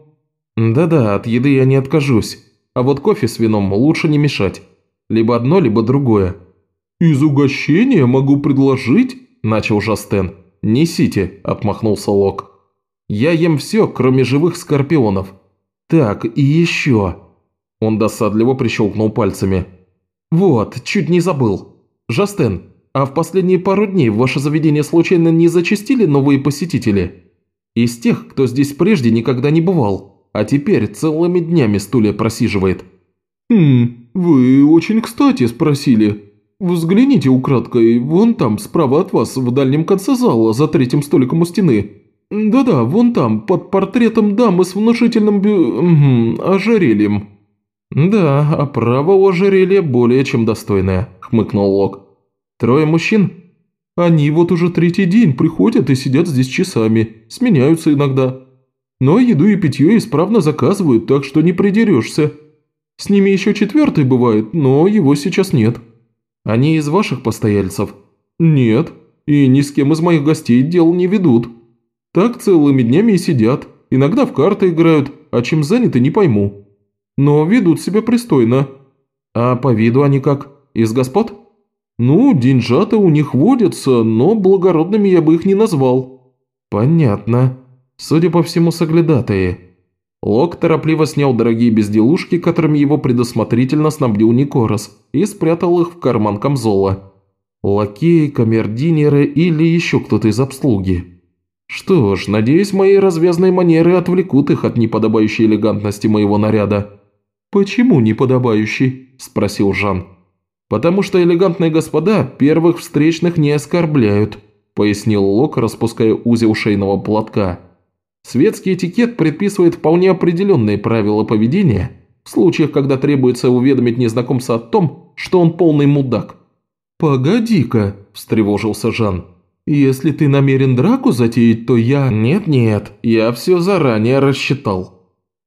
«Да-да, от еды я не откажусь. А вот кофе с вином лучше не мешать. Либо одно, либо другое». «Из угощения могу предложить?» – начал Жастен. «Несите», – отмахнулся Лок. «Я ем все, кроме живых скорпионов. Так, и еще». Он досадливо прищелкнул пальцами. «Вот, чуть не забыл. «Жастен, а в последние пару дней в ваше заведение случайно не зачастили новые посетители? Из тех, кто здесь прежде никогда не бывал, а теперь целыми днями стулья просиживает». «Хм, вы очень кстати спросили. Взгляните украдкой, вон там, справа от вас, в дальнем конце зала, за третьим столиком у стены. Да-да, вон там, под портретом дамы с внушительным бю... Ожерельем». «Да, а право у ожерелья более чем достойное», – хмыкнул Лок. «Трое мужчин? Они вот уже третий день приходят и сидят здесь часами, сменяются иногда. Но еду и питье исправно заказывают, так что не придерешься. С ними еще четвертый бывает, но его сейчас нет». «Они из ваших постояльцев?» «Нет, и ни с кем из моих гостей дел не ведут. Так целыми днями и сидят, иногда в карты играют, а чем заняты не пойму» но ведут себя пристойно. А по виду они как? Из господ? Ну, деньжата у них водятся, но благородными я бы их не назвал. «Понятно. Судя по всему, соглядатые». Лок торопливо снял дорогие безделушки, которыми его предусмотрительно снабдил Никорос, и спрятал их в карман камзола. Лакеи, камердинеры или еще кто-то из обслуги. Что ж, надеюсь, мои развязные манеры отвлекут их от неподобающей элегантности моего наряда. «Почему неподобающий?» – спросил Жан. «Потому что элегантные господа первых встречных не оскорбляют», – пояснил Лок, распуская узел шейного платка. «Светский этикет предписывает вполне определенные правила поведения в случаях, когда требуется уведомить незнакомца о том, что он полный мудак». «Погоди-ка», – встревожился Жан. «Если ты намерен драку затеять, то я...» «Нет-нет, я все заранее рассчитал».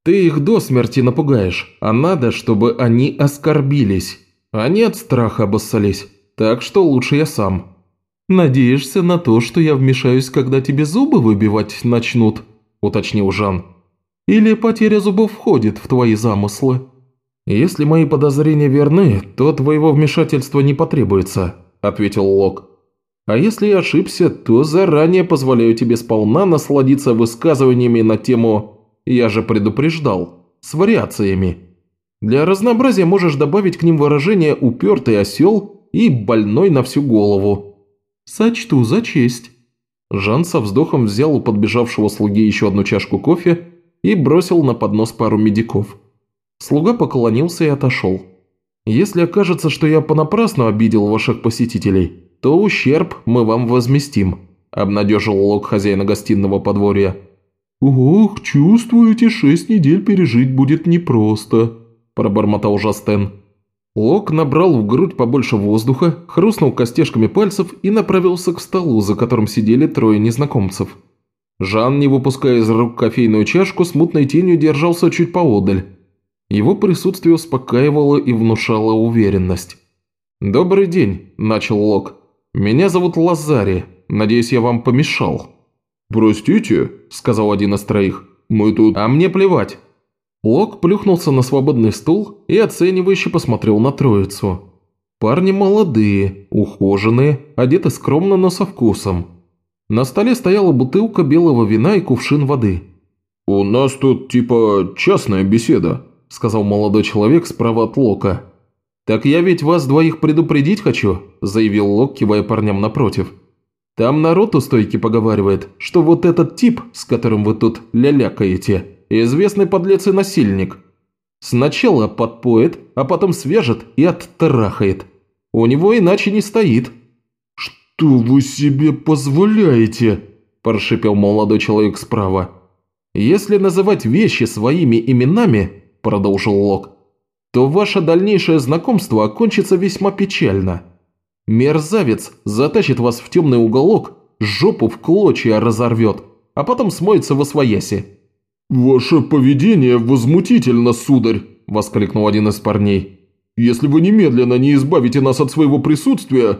Ты их до смерти напугаешь, а надо, чтобы они оскорбились. Они от страха обоссались, так что лучше я сам». «Надеешься на то, что я вмешаюсь, когда тебе зубы выбивать начнут?» – уточнил Жан. «Или потеря зубов входит в твои замыслы?» «Если мои подозрения верны, то твоего вмешательства не потребуется», – ответил Лок. «А если я ошибся, то заранее позволяю тебе сполна насладиться высказываниями на тему я же предупреждал. С вариациями. Для разнообразия можешь добавить к ним выражение «упертый осел» и «больной на всю голову». «Сочту за честь». Жан со вздохом взял у подбежавшего слуги еще одну чашку кофе и бросил на поднос пару медиков. Слуга поклонился и отошел. «Если окажется, что я понапрасну обидел ваших посетителей, то ущерб мы вам возместим», – обнадежил лог хозяина гостиного подворья. «Ох, чувствуете, шесть недель пережить будет непросто», – пробормотал Жастен. Лок набрал в грудь побольше воздуха, хрустнул костяшками пальцев и направился к столу, за которым сидели трое незнакомцев. Жан, не выпуская из рук кофейную чашку, с мутной тенью держался чуть поодаль. Его присутствие успокаивало и внушало уверенность. «Добрый день», – начал Лок. «Меня зовут Лазари. Надеюсь, я вам помешал». «Простите», – сказал один из троих, – «мы тут...» «А мне плевать». Лок плюхнулся на свободный стул и оценивающе посмотрел на троицу. Парни молодые, ухоженные, одеты скромно, но со вкусом. На столе стояла бутылка белого вина и кувшин воды. «У нас тут типа частная беседа», – сказал молодой человек справа от Лока. «Так я ведь вас двоих предупредить хочу», – заявил Лок, кивая парням напротив. Там народ у стойки поговаривает, что вот этот тип, с которым вы тут лялякаете, известный подлец и насильник. Сначала подпоет, а потом свяжет и оттрахает. У него иначе не стоит». «Что вы себе позволяете?» – прошипел молодой человек справа. «Если называть вещи своими именами», – продолжил Лок, – «то ваше дальнейшее знакомство окончится весьма печально». Мерзавец затащит вас в темный уголок, жопу в клочья разорвет, а потом смоется во свояси». «Ваше поведение возмутительно, сударь!» – воскликнул один из парней. «Если вы немедленно не избавите нас от своего присутствия...»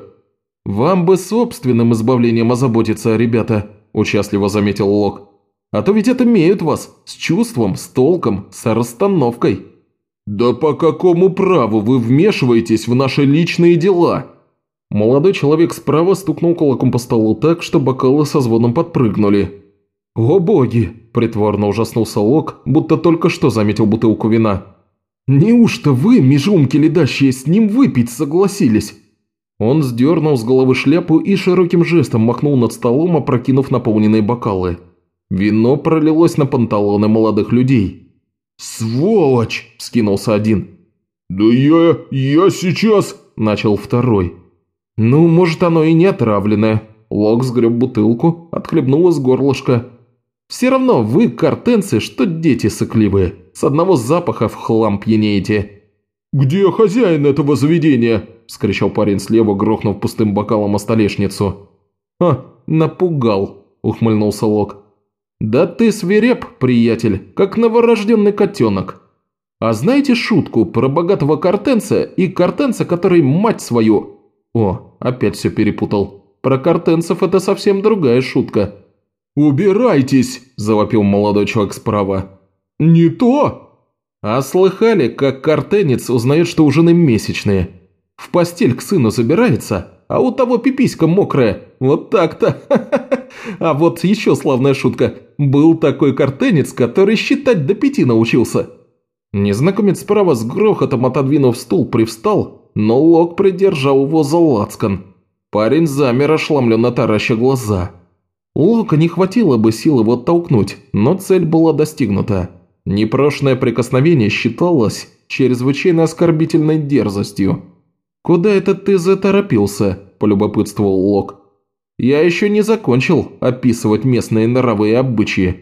«Вам бы собственным избавлением озаботиться, ребята», – участливо заметил Лок. «А то ведь это имеют вас с чувством, с толком, с расстановкой». «Да по какому праву вы вмешиваетесь в наши личные дела?» Молодой человек справа стукнул кулаком по столу так, что бокалы со звоном подпрыгнули. «О боги!» – притворно ужаснулся Лок, будто только что заметил бутылку вина. «Неужто вы, межумки ледащие, с ним выпить согласились?» Он сдернул с головы шляпу и широким жестом махнул над столом, опрокинув наполненные бокалы. Вино пролилось на панталоны молодых людей. «Сволочь!» – скинулся один. «Да я... я сейчас...» – начал второй. «Ну, может, оно и не отравленное». Лок сгреб бутылку, отхлебнул из горлышка. «Все равно вы, картенцы, что дети сыкливые. С одного запаха в хлам пьянеете». «Где хозяин этого заведения?» – скричал парень слева, грохнув пустым бокалом о столешницу. «А, напугал», – ухмыльнулся Лок. «Да ты свиреп, приятель, как новорожденный котенок. А знаете шутку про богатого картенца и картенца, который мать свою о, опять все перепутал. Про картенцев это совсем другая шутка. «Убирайтесь!» – завопил молодой человек справа. «Не то!» «А слыхали, как картенец узнает, что у жены месячные? В постель к сыну забирается, а у того пиписька мокрая, Вот так-то. А вот еще славная шутка. Был такой картенец, который считать до пяти научился. Незнакомец справа с грохотом отодвинув стул привстал, но Лок придержал его за лацкан. Парень замер, ошламленно тараща глаза. Лока не хватило бы сил его оттолкнуть, но цель была достигнута. Непрошенное прикосновение считалось чрезвычайно оскорбительной дерзостью. «Куда это ты заторопился?» – полюбопытствовал Лок. «Я еще не закончил описывать местные нравы и обычаи».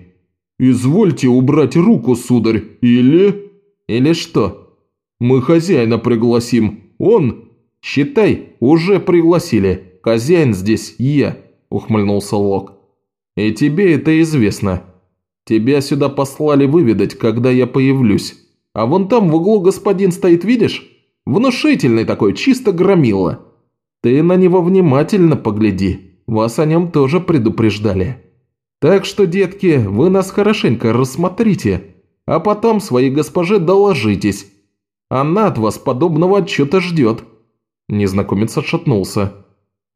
«Извольте убрать руку, сударь, или...» «Или что?» «Мы хозяина пригласим. Он...» «Считай, уже пригласили. Хозяин здесь я», – ухмыльнулся Лок. «И тебе это известно. Тебя сюда послали выведать, когда я появлюсь. А вон там в углу господин стоит, видишь? Внушительный такой, чисто громила. Ты на него внимательно погляди. Вас о нем тоже предупреждали. Так что, детки, вы нас хорошенько рассмотрите, а потом своей госпоже доложитесь. Она от вас подобного отчета ждет». Незнакомец отшатнулся.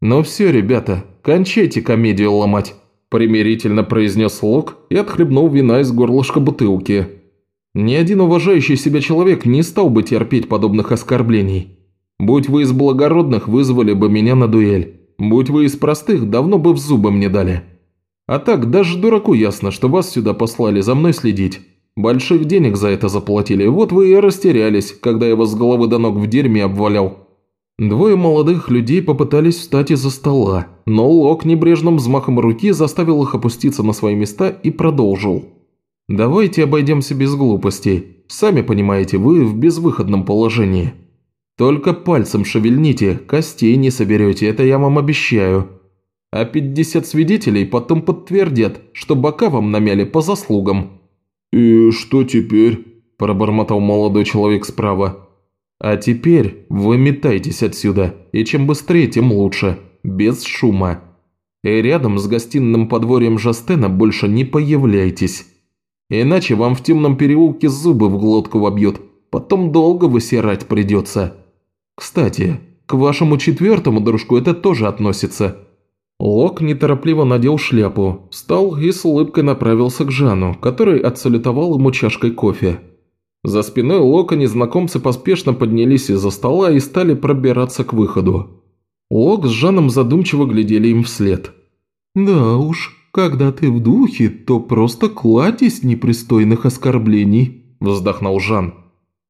«Ну все, ребята, кончайте комедию ломать», – примирительно произнес Лок и отхлебнул вина из горлышка бутылки. «Ни один уважающий себя человек не стал бы терпеть подобных оскорблений. Будь вы из благородных, вызвали бы меня на дуэль. Будь вы из простых, давно бы в зубы мне дали. А так, даже дураку ясно, что вас сюда послали за мной следить. Больших денег за это заплатили, вот вы и растерялись, когда я вас с головы до ног в дерьме обвалял». Двое молодых людей попытались встать из-за стола, но Лок небрежным взмахом руки заставил их опуститься на свои места и продолжил. «Давайте обойдемся без глупостей. Сами понимаете, вы в безвыходном положении. Только пальцем шевельните, костей не соберете, это я вам обещаю. А 50 свидетелей потом подтвердят, что бока вам намяли по заслугам». «И что теперь?» – пробормотал молодой человек справа. «А теперь вы метайтесь отсюда, и чем быстрее, тем лучше, без шума. И рядом с гостиным подворьем Жастена больше не появляйтесь. Иначе вам в темном переулке зубы в глотку вобьют, потом долго высирать придется. Кстати, к вашему четвертому дружку это тоже относится». Лок неторопливо надел шляпу, встал и с улыбкой направился к Жану, который отсалютовал ему чашкой кофе. За спиной Лока незнакомцы поспешно поднялись из-за стола и стали пробираться к выходу. Лок с Жаном задумчиво глядели им вслед. «Да уж, когда ты в духе, то просто кладезь непристойных оскорблений», – вздохнул Жан.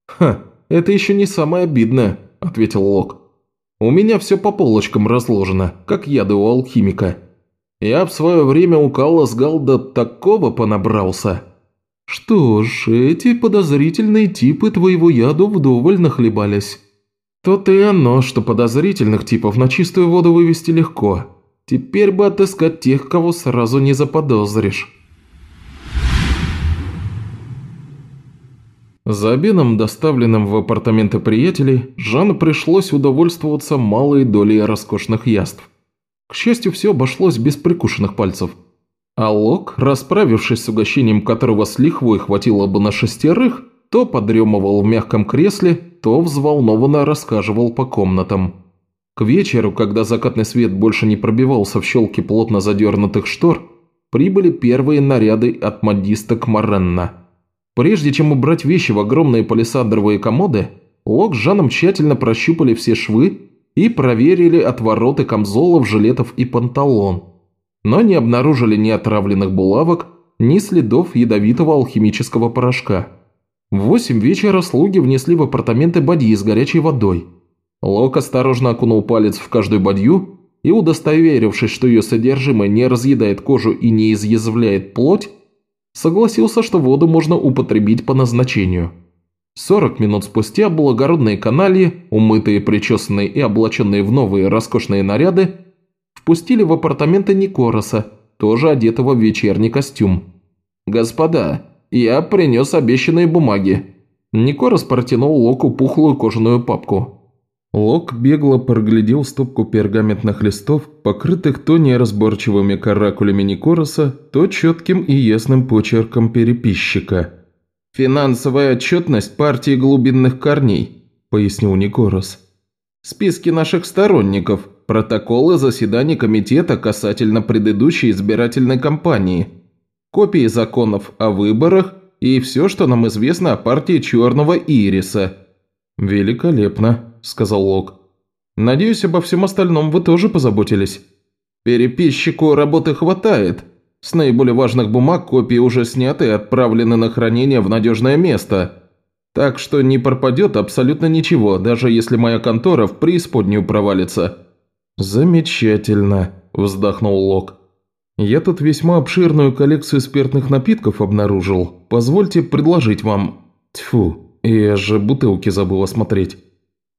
«Ха, это еще не самое обидное», – ответил Лок. У меня все по полочкам разложено, как яды у алхимика. Я в свое время у Каллас Галда такого понабрался. Что ж, эти подозрительные типы твоего яду вдоволь нахлебались. То-то и оно, что подозрительных типов на чистую воду вывести легко. Теперь бы отыскать тех, кого сразу не заподозришь. За обедом, доставленным в апартаменты приятелей, Жанну пришлось удовольствоваться малой долей роскошных яств. К счастью, все обошлось без прикушенных пальцев. А Лок, расправившись с угощением которого с лихвой хватило бы на шестерых, то подремывал в мягком кресле, то взволнованно рассказывал по комнатам. К вечеру, когда закатный свет больше не пробивался в щелки плотно задернутых штор, прибыли первые наряды от модисток Моренна – Прежде чем убрать вещи в огромные палисандровые комоды, Лок с Жаном тщательно прощупали все швы и проверили отвороты камзолов, жилетов и панталон, но не обнаружили ни отравленных булавок, ни следов ядовитого алхимического порошка. В восемь вечера слуги внесли в апартаменты бадьи с горячей водой. Лок осторожно окунул палец в каждую бадью и, удостоверившись, что ее содержимое не разъедает кожу и не изъязвляет плоть, согласился, что воду можно употребить по назначению. 40 минут спустя благородные канальи, умытые, причесанные и облаченные в новые роскошные наряды, впустили в апартаменты Никороса, тоже одетого в вечерний костюм. «Господа, я принес обещанные бумаги». Никорос протянул Локу пухлую кожаную папку. Лок бегло проглядел стопку пергаментных листов, покрытых то неразборчивыми каракулями Никороса, то четким и ясным почерком переписчика. «Финансовая отчетность партии глубинных корней», – пояснил Никорос. «Списки наших сторонников, протоколы заседаний комитета касательно предыдущей избирательной кампании, копии законов о выборах и все, что нам известно о партии Черного Ириса». «Великолепно», – сказал Лок. «Надеюсь, обо всем остальном вы тоже позаботились». «Переписчику работы хватает. С наиболее важных бумаг копии уже сняты и отправлены на хранение в надежное место. Так что не пропадет абсолютно ничего, даже если моя контора в преисподнюю провалится». «Замечательно», – вздохнул Лок. «Я тут весьма обширную коллекцию спиртных напитков обнаружил. Позвольте предложить вам... Тьфу, я же бутылки забыл осмотреть.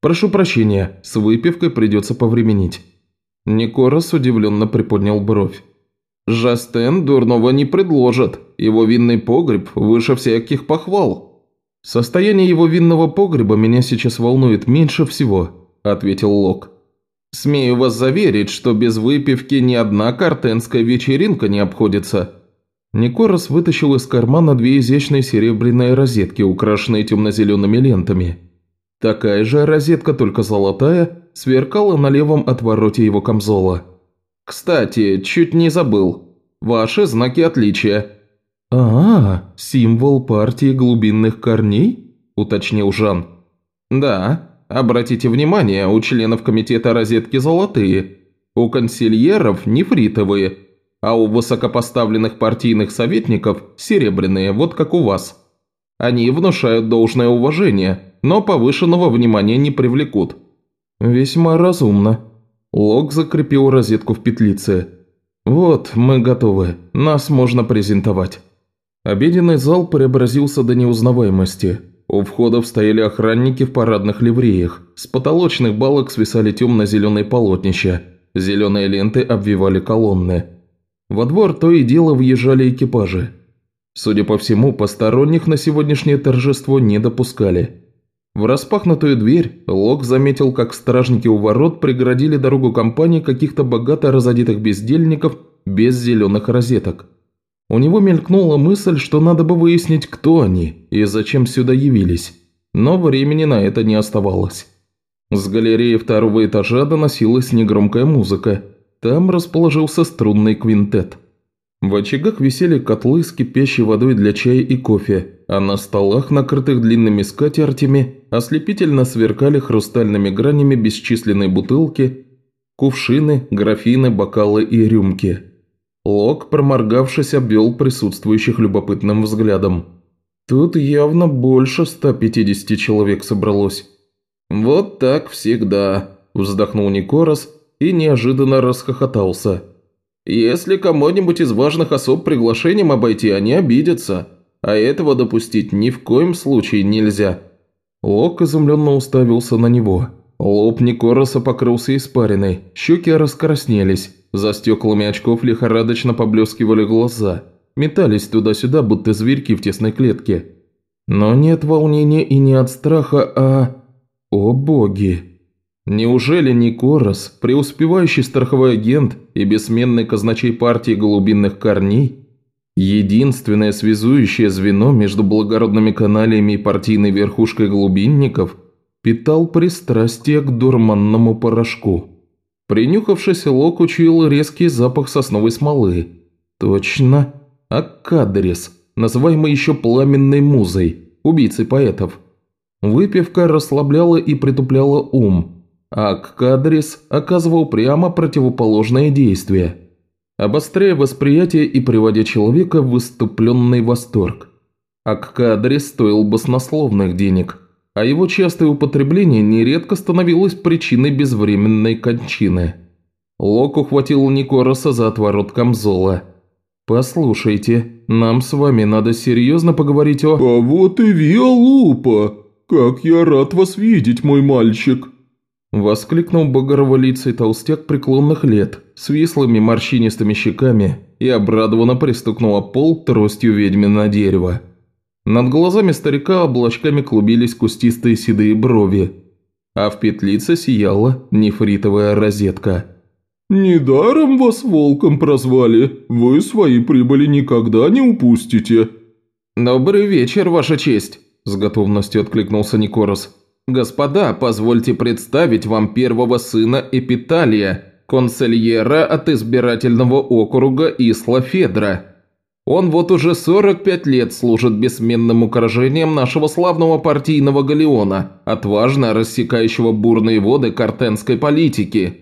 Прошу прощения, с выпивкой придется повременить». Никорос удивленно приподнял бровь. «Жастен дурного не предложит. Его винный погреб выше всяких похвал». «Состояние его винного погреба меня сейчас волнует меньше всего», – ответил Лок. Смею вас заверить, что без выпивки ни одна картенская вечеринка не обходится». Никорос вытащил из кармана две изящные серебряные розетки, украшенные темно-зелеными лентами. Такая же розетка, только золотая, сверкала на левом отвороте его камзола. «Кстати, чуть не забыл. Ваши знаки отличия». «А, символ партии глубинных корней?» – уточнил Жан. «Да, Обратите внимание, у членов комитета розетки золотые, у консильеров нефритовые, а у высокопоставленных партийных советников серебряные, вот как у вас. Они внушают должное уважение, но повышенного внимания не привлекут». «Весьма разумно». Лок закрепил розетку в петлице. «Вот, мы готовы. Нас можно презентовать». Обеденный зал преобразился до неузнаваемости. У входов стояли охранники в парадных ливреях. С потолочных балок свисали темно-зеленые полотнища. Зеленые ленты обвивали колонны. Во двор то и дело въезжали экипажи. Судя по всему, посторонних на сегодняшнее торжество не допускали. В распахнутую дверь Лок заметил, как стражники у ворот преградили дорогу компании каких-то богато разодетых бездельников без зеленых розеток. У него мелькнула мысль, что надо бы выяснить, кто они и зачем сюда явились, но времени на это не оставалось. С галереи второго этажа доносилась негромкая музыка. Там расположился струнный квинтет. В очагах висели котлы с кипящей водой для чая и кофе, а на столах, накрытых длинными скатертями, ослепительно сверкали хрустальными гранями бесчисленные бутылки, кувшины, графины, бокалы и рюмки. Лок, проморгавшись, обвел присутствующих любопытным взглядом. Тут явно больше 150 человек собралось. «Вот так всегда», – вздохнул Никорос и неожиданно расхохотался. «Если кому-нибудь из важных особ приглашением обойти, они обидятся, а этого допустить ни в коем случае нельзя». Лок изумленно уставился на него. Лоб Никороса покрылся испариной, щеки раскраснелись. За стеклами очков лихорадочно поблескивали глаза. Метались туда-сюда, будто зверьки в тесной клетке. Но нет волнения и не от страха, а... О боги! Неужели Никорос, преуспевающий страховой агент и бессменный казначей партии голубинных корней, единственное связующее звено между благородными каналиями и партийной верхушкой глубинников, питал пристрастие к дурманному порошку? Принюхавшись, Лок учуял резкий запах сосновой смолы. Точно. Аккадрис, называемый еще пламенной музой, убийцей поэтов. Выпивка расслабляла и притупляла ум, а Аккадрис оказывал прямо противоположное действие, обостряя восприятие и приводя человека в выступленный восторг. Аккадрис стоил баснословных денег – а его частое употребление нередко становилось причиной безвременной кончины. Лок ухватил Никороса за отворот камзола. «Послушайте, нам с вами надо серьезно поговорить о...» «А вот и Виалупа! Как я рад вас видеть, мой мальчик!» Воскликнул багроволицый толстяк преклонных лет, с вислыми морщинистыми щеками и обрадованно пристукнул пол тростью ведьмина дерева. Над глазами старика облачками клубились кустистые седые брови, а в петлице сияла нефритовая розетка. «Недаром вас волком прозвали, вы свои прибыли никогда не упустите». «Добрый вечер, ваша честь», – с готовностью откликнулся Никорос. Господа, позвольте представить вам первого сына Эпиталия, консельера от избирательного округа Исла Федра. Он вот уже 45 лет служит бессменным украшением нашего славного партийного галеона, отважно рассекающего бурные воды картенской политики».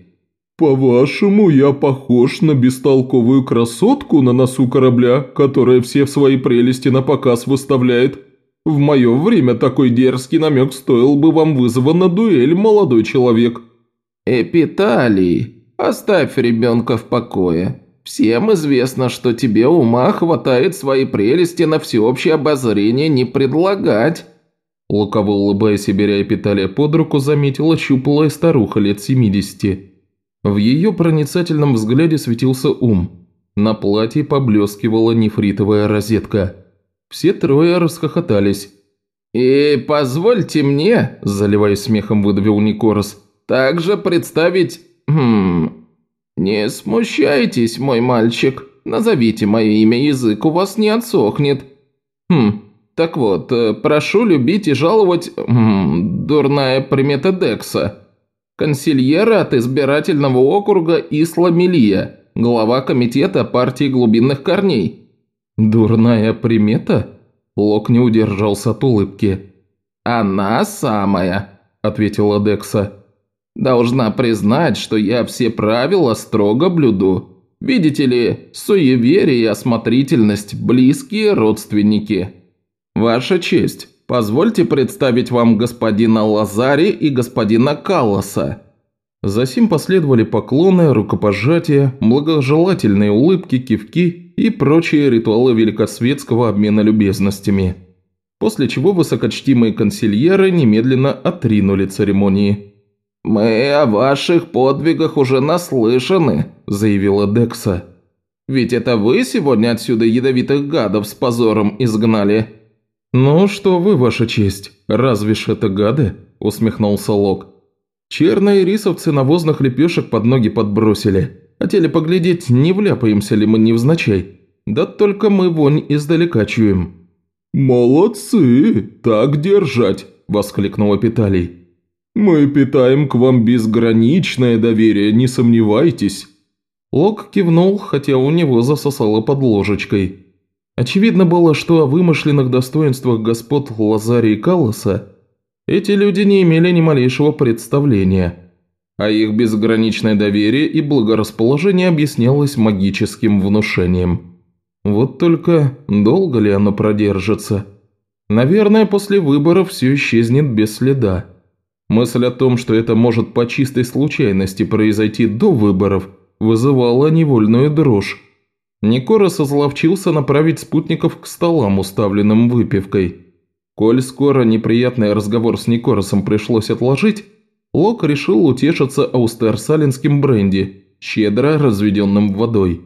«По-вашему, я похож на бестолковую красотку на носу корабля, которая все в свои прелести на показ выставляет? В мое время такой дерзкий намек стоил бы вам вызова на дуэль, молодой человек». «Эпиталий, оставь ребенка в покое. Всем известно, что тебе ума хватает свои прелести на всеобщее обозрение не предлагать». Лукаво улыбаясь и беря Эпиталия под руку, заметила щуплая старуха лет 70. В ее проницательном взгляде светился ум. На платье поблескивала нефритовая розетка. Все трое расхохотались. «И позвольте мне», – заливаясь смехом выдавил Никорос, – «также представить... Хм, «Не смущайтесь, мой мальчик. Назовите мое имя, язык у вас не отсохнет. Хм, так вот, э, прошу любить и жаловать... Хм, дурная примета Декса. Консильера от избирательного округа Исла Мелия, глава комитета партии глубинных корней». «Дурная примета?» Лок не удержался от улыбки. «Она самая», – ответила Декса. Должна признать, что я все правила строго блюду. Видите ли, суеверие и осмотрительность – близкие родственники. Ваша честь, позвольте представить вам господина Лазари и господина Калласа». Засим последовали поклоны, рукопожатия, благожелательные улыбки, кивки и прочие ритуалы великосветского обмена любезностями. После чего высокочтимые консильеры немедленно отринули церемонии. «Мы о ваших подвигах уже наслышаны», – заявила Декса. «Ведь это вы сегодня отсюда ядовитых гадов с позором изгнали?» «Ну что вы, ваша честь, разве ж это гады?» – усмехнулся Лок. «Черные рисовцы навозных лепешек под ноги подбросили. Хотели поглядеть, не вляпаемся ли мы невзначай. Да только мы вонь издалека чуем». «Молодцы! Так держать!» – воскликнул Питалий. «Мы питаем к вам безграничное доверие, не сомневайтесь». Лок кивнул, хотя у него засосало под ложечкой. Очевидно было, что о вымышленных достоинствах господ Лазари и Калласа эти люди не имели ни малейшего представления, а их безграничное доверие и благорасположение объяснялось магическим внушением. Вот только долго ли оно продержится? Наверное, после выборов все исчезнет без следа. Мысль о том, что это может по чистой случайности произойти до выборов, вызывала невольную дрожь. Никорос озловчился направить спутников к столам, уставленным выпивкой. Коль скоро неприятный разговор с Никоросом пришлось отложить, Лок решил утешиться аустерсалинским бренди, щедро разведенным водой.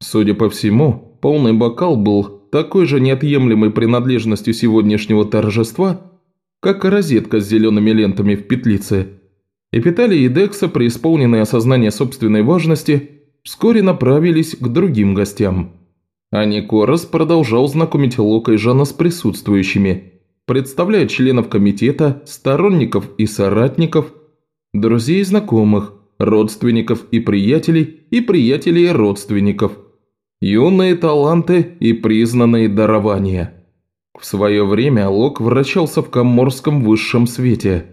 Судя по всему, полный бокал был такой же неотъемлемой принадлежностью сегодняшнего торжества, как и розетка с зелеными лентами в петлице. Эпитали и Декса, преисполненные осознания собственной важности, вскоре направились к другим гостям. А Никорос продолжал знакомить Лока и Жана с присутствующими, представляя членов комитета, сторонников и соратников, друзей и знакомых, родственников и приятелей и приятелей и родственников, юные таланты и признанные дарования – в свое время Лок вращался в комморском высшем свете.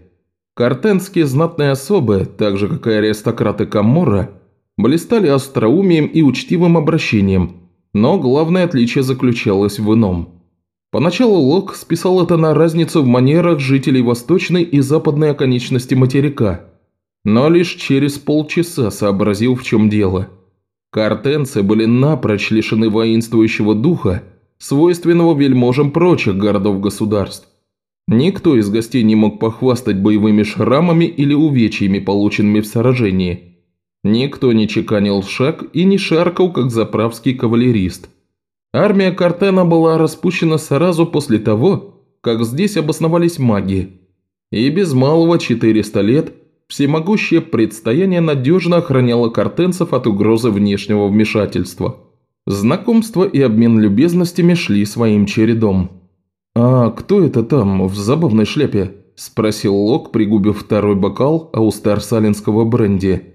Картенские знатные особы, так же как и аристократы Каммора, блистали остроумием и учтивым обращением, но главное отличие заключалось в ином. Поначалу Лок списал это на разницу в манерах жителей восточной и западной оконечности материка, но лишь через полчаса сообразил, в чем дело. Картенцы были напрочь лишены воинствующего духа свойственного вельможам прочих городов-государств. Никто из гостей не мог похвастать боевыми шрамами или увечьями, полученными в сражении. Никто не чеканил шаг и не шаркал, как заправский кавалерист. Армия Картена была распущена сразу после того, как здесь обосновались маги. И без малого 400 лет всемогущее предстояние надежно охраняло картенцев от угрозы внешнего вмешательства – Знакомство и обмен любезностями шли своим чередом. «А кто это там, в забавной шляпе?» –– спросил Лок, пригубив второй бокал аустарсалинского бренди.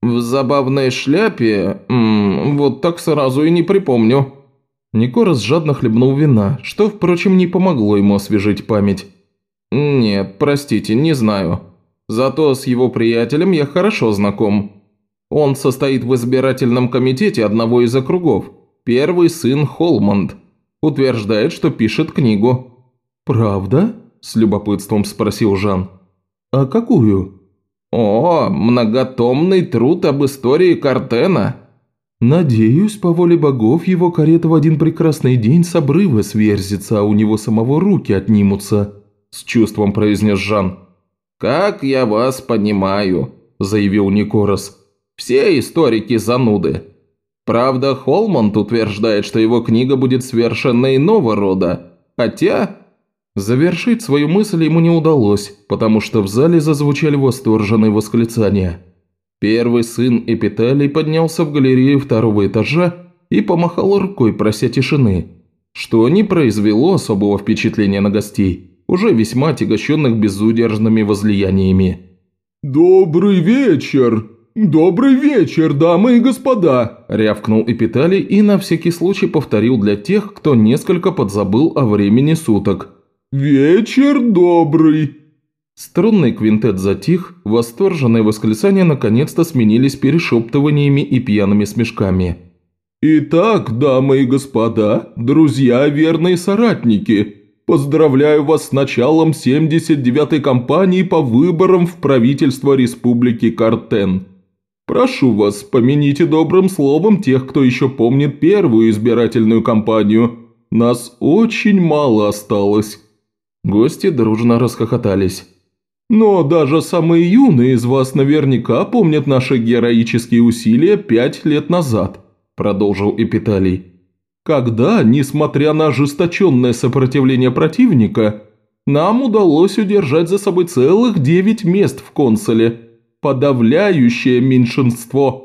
«В забавной шляпе? М -м, вот так сразу и не припомню». Никорос жадно хлебнул вина, что, впрочем, не помогло ему освежить память. «Нет, простите, не знаю. Зато с его приятелем я хорошо знаком. Он состоит в избирательном комитете одного из округов. Первый сын Холмонд. Утверждает, что пишет книгу». «Правда?» – с любопытством спросил Жан. «А какую?» «О, многотомный труд об истории Картена». «Надеюсь, по воле богов, его карета в один прекрасный день с обрыва сверзится, а у него самого руки отнимутся», – с чувством произнес Жан. «Как я вас понимаю», – заявил Никорос. «Все историки зануды. Правда, Холмонд утверждает, что его книга будет совершенно иного рода, хотя...» Завершить свою мысль ему не удалось, потому что в зале зазвучали восторженные восклицания. Первый сын Эпиталий поднялся в галерею второго этажа и помахал рукой, прося тишины, что не произвело особого впечатления на гостей, уже весьма отягощенных безудержными возлияниями. «Добрый вечер! Добрый вечер, дамы и господа!» – рявкнул Эпиталий и на всякий случай повторил для тех, кто несколько подзабыл о времени суток. «Вечер добрый!» Струнный квинтет затих, восторженные восклицания наконец-то сменились перешептываниями и пьяными смешками. «Итак, дамы и господа, друзья верные соратники, поздравляю вас с началом 79-й кампании по выборам в правительство Республики Картен. Прошу вас, помяните добрым словом тех, кто еще помнит первую избирательную кампанию. Нас очень мало осталось». Гости дружно расхохотались. «Но даже самые юные из вас наверняка помнят наши героические усилия пять лет назад», – продолжил Эпиталий. «Когда, несмотря на ожесточенное сопротивление противника, нам удалось удержать за собой целых девять мест в консуле. Подавляющее меньшинство».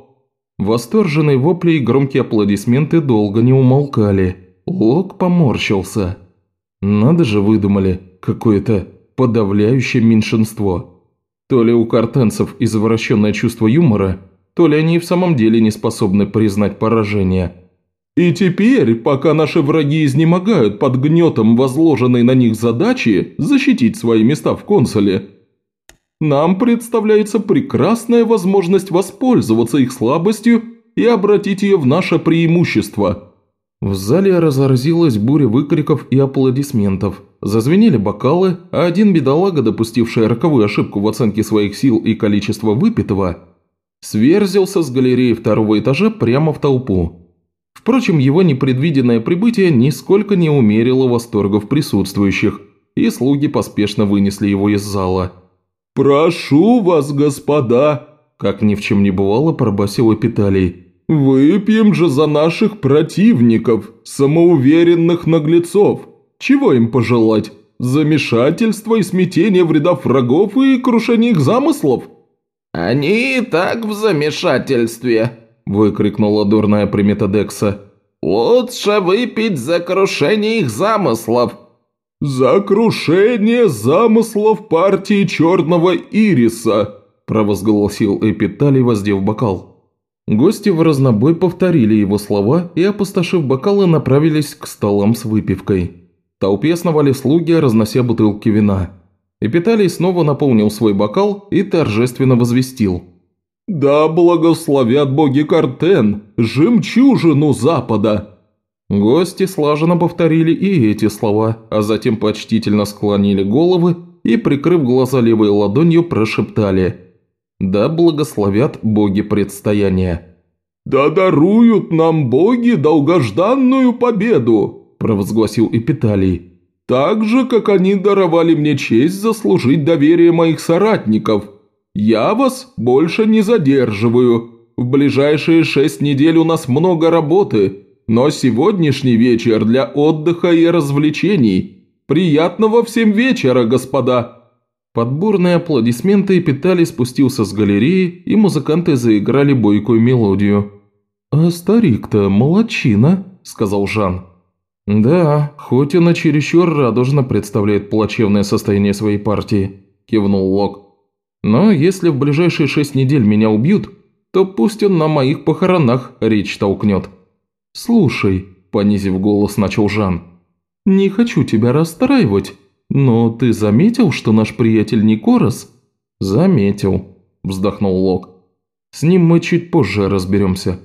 Восторженные вопли и громкие аплодисменты долго не умолкали. Лок поморщился. «Надо же выдумали какое-то подавляющее меньшинство. То ли у картенцев извращенное чувство юмора, то ли они и в самом деле не способны признать поражение. И теперь, пока наши враги изнемогают под гнетом возложенной на них задачи защитить свои места в консуле, нам представляется прекрасная возможность воспользоваться их слабостью и обратить ее в наше преимущество – в зале разразилась буря выкриков и аплодисментов. Зазвенели бокалы, а один бедолага, допустивший роковую ошибку в оценке своих сил и количества выпитого, сверзился с галереи второго этажа прямо в толпу. Впрочем, его непредвиденное прибытие нисколько не умерило восторгов присутствующих, и слуги поспешно вынесли его из зала. «Прошу вас, господа!» – как ни в чем не бывало, пробасил Эпиталий – «Выпьем же за наших противников, самоуверенных наглецов. Чего им пожелать? Замешательство и смятение в рядах врагов и крушение их замыслов?» «Они и так в замешательстве», – выкрикнула дурная примета Декса. «Лучше выпить за крушение их замыслов». «За крушение замыслов партии Черного Ириса», – провозгласил Эпиталий, воздев бокал. Гости в разнобой повторили его слова и, опустошив бокалы, направились к столам с выпивкой. Толпе сновали слуги, разнося бутылки вина. Эпиталий снова наполнил свой бокал и торжественно возвестил. «Да благословят боги Картен, жемчужину Запада!» Гости слаженно повторили и эти слова, а затем почтительно склонили головы и, прикрыв глаза левой ладонью, прошептали – да благословят боги предстояния. «Да даруют нам боги долгожданную победу!» – провозгласил Эпиталий. «Так же, как они даровали мне честь заслужить доверие моих соратников. Я вас больше не задерживаю. В ближайшие шесть недель у нас много работы, но сегодняшний вечер для отдыха и развлечений. Приятного всем вечера, господа!» Под бурные аплодисменты Питали спустился с галереи, и музыканты заиграли бойкую мелодию. «А старик-то молодчина», – сказал Жан. «Да, хоть она чересчур радужно представляет плачевное состояние своей партии», – кивнул Лок. «Но если в ближайшие шесть недель меня убьют, то пусть он на моих похоронах речь толкнет». «Слушай», – понизив голос, начал Жан, – «не хочу тебя расстраивать, но ты заметил, что наш приятель Никорос?» «Заметил», – вздохнул Лок. «С ним мы чуть позже разберемся».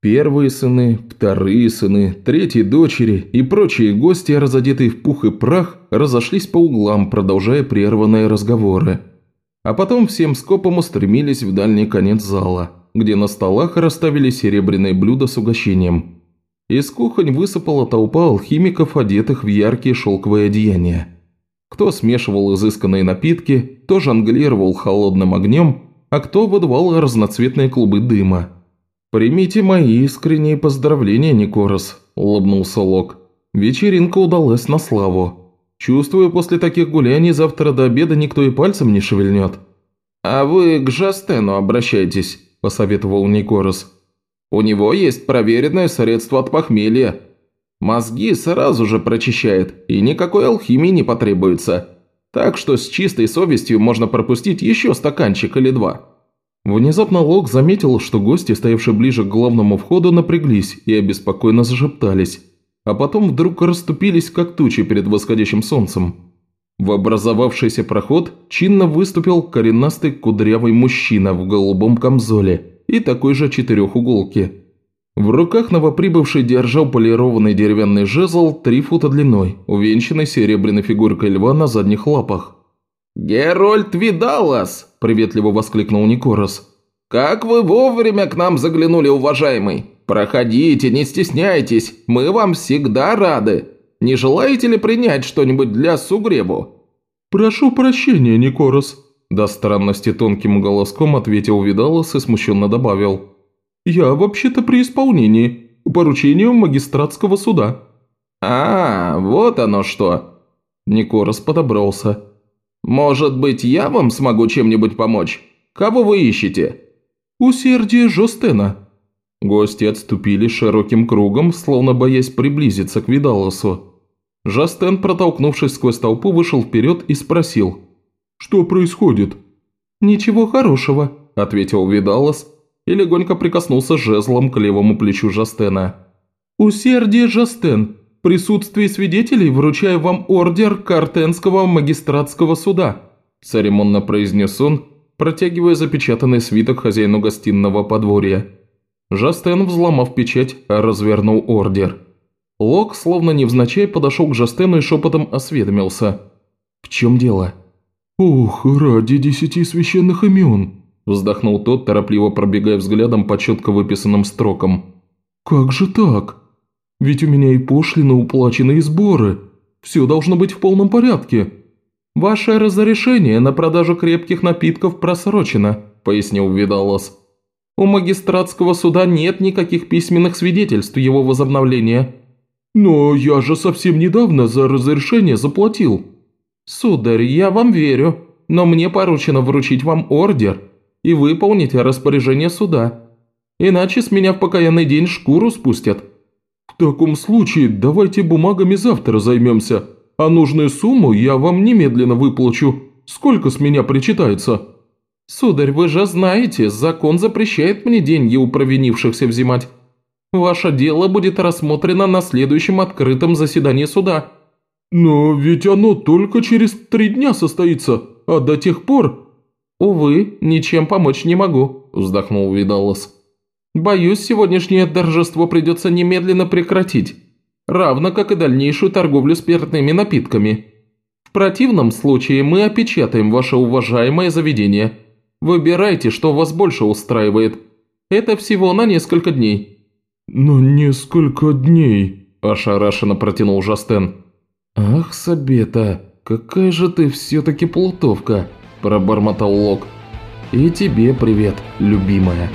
Первые сыны, вторые сыны, третьи дочери и прочие гости, разодетые в пух и прах, разошлись по углам, продолжая прерванные разговоры. А потом всем скопом устремились в дальний конец зала, где на столах расставили серебряные блюда с угощением. Из кухонь высыпала толпа алхимиков, одетых в яркие шелковые одеяния. Кто смешивал изысканные напитки, кто жонглировал холодным огнем, а кто выдувал разноцветные клубы дыма – «Примите мои искренние поздравления, Никорос», – улыбнулся Лок. «Вечеринка удалась на славу. Чувствую, после таких гуляний завтра до обеда никто и пальцем не шевельнет». «А вы к Жастену обращайтесь», – посоветовал Никорос. «У него есть проверенное средство от похмелья. Мозги сразу же прочищает, и никакой алхимии не потребуется. Так что с чистой совестью можно пропустить еще стаканчик или два». Внезапно Лок заметил, что гости, стоявшие ближе к главному входу, напряглись и обеспокоенно зашептались, а потом вдруг расступились, как тучи перед восходящим солнцем. В образовавшийся проход чинно выступил коренастый кудрявый мужчина в голубом камзоле и такой же четырехуголке. В руках новоприбывший держал полированный деревянный жезл три фута длиной, увенчанный серебряной фигуркой льва на задних лапах. «Герольд Видалас!» – приветливо воскликнул Никорос. «Как вы вовремя к нам заглянули, уважаемый! Проходите, не стесняйтесь, мы вам всегда рады! Не желаете ли принять что-нибудь для сугребу?» «Прошу прощения, Никорос», – до странности тонким голоском ответил Видалас и смущенно добавил. «Я вообще-то при исполнении, поручением магистратского суда». «А, вот оно что!» Никорос подобрался. «Может быть, я вам смогу чем-нибудь помочь? Кого вы ищете?» «Усердие Жостена». Гости отступили широким кругом, словно боясь приблизиться к Видалосу. Жастен, протолкнувшись сквозь толпу, вышел вперед и спросил. «Что происходит?» «Ничего хорошего», – ответил Видалос и легонько прикоснулся жезлом к левому плечу Жастена. «Усердие Жастен, присутствии свидетелей вручаю вам ордер Картенского магистратского суда», – церемонно произнес он, протягивая запечатанный свиток хозяину гостиного подворья. Жастен, взломав печать, развернул ордер. Лок, словно невзначай, подошел к Жастену и шепотом осведомился. «В чем дело?» «Ух, ради десяти священных имен!» – вздохнул тот, торопливо пробегая взглядом по четко выписанным строкам. «Как же так?» Ведь у меня и пошлины уплачены, и сборы. Все должно быть в полном порядке». «Ваше разрешение на продажу крепких напитков просрочено», – пояснил Видалос. «У магистратского суда нет никаких письменных свидетельств его возобновления». «Но я же совсем недавно за разрешение заплатил». «Сударь, я вам верю, но мне поручено вручить вам ордер и выполнить распоряжение суда. Иначе с меня в покаянный день шкуру спустят». «В таком случае давайте бумагами завтра займемся, а нужную сумму я вам немедленно выплачу. Сколько с меня причитается?» «Сударь, вы же знаете, закон запрещает мне деньги у провинившихся взимать. Ваше дело будет рассмотрено на следующем открытом заседании суда». «Но ведь оно только через три дня состоится, а до тех пор...» «Увы, ничем помочь не могу», – вздохнул Видалос. Боюсь, сегодняшнее торжество придется немедленно прекратить, равно как и дальнейшую торговлю спиртными напитками. В противном случае мы опечатаем ваше уважаемое заведение. Выбирайте, что вас больше устраивает. Это всего на несколько дней». «На несколько дней», – ошарашенно протянул Жастен. «Ах, Сабета, какая же ты все-таки плутовка», – пробормотал Лок. «И тебе привет, любимая».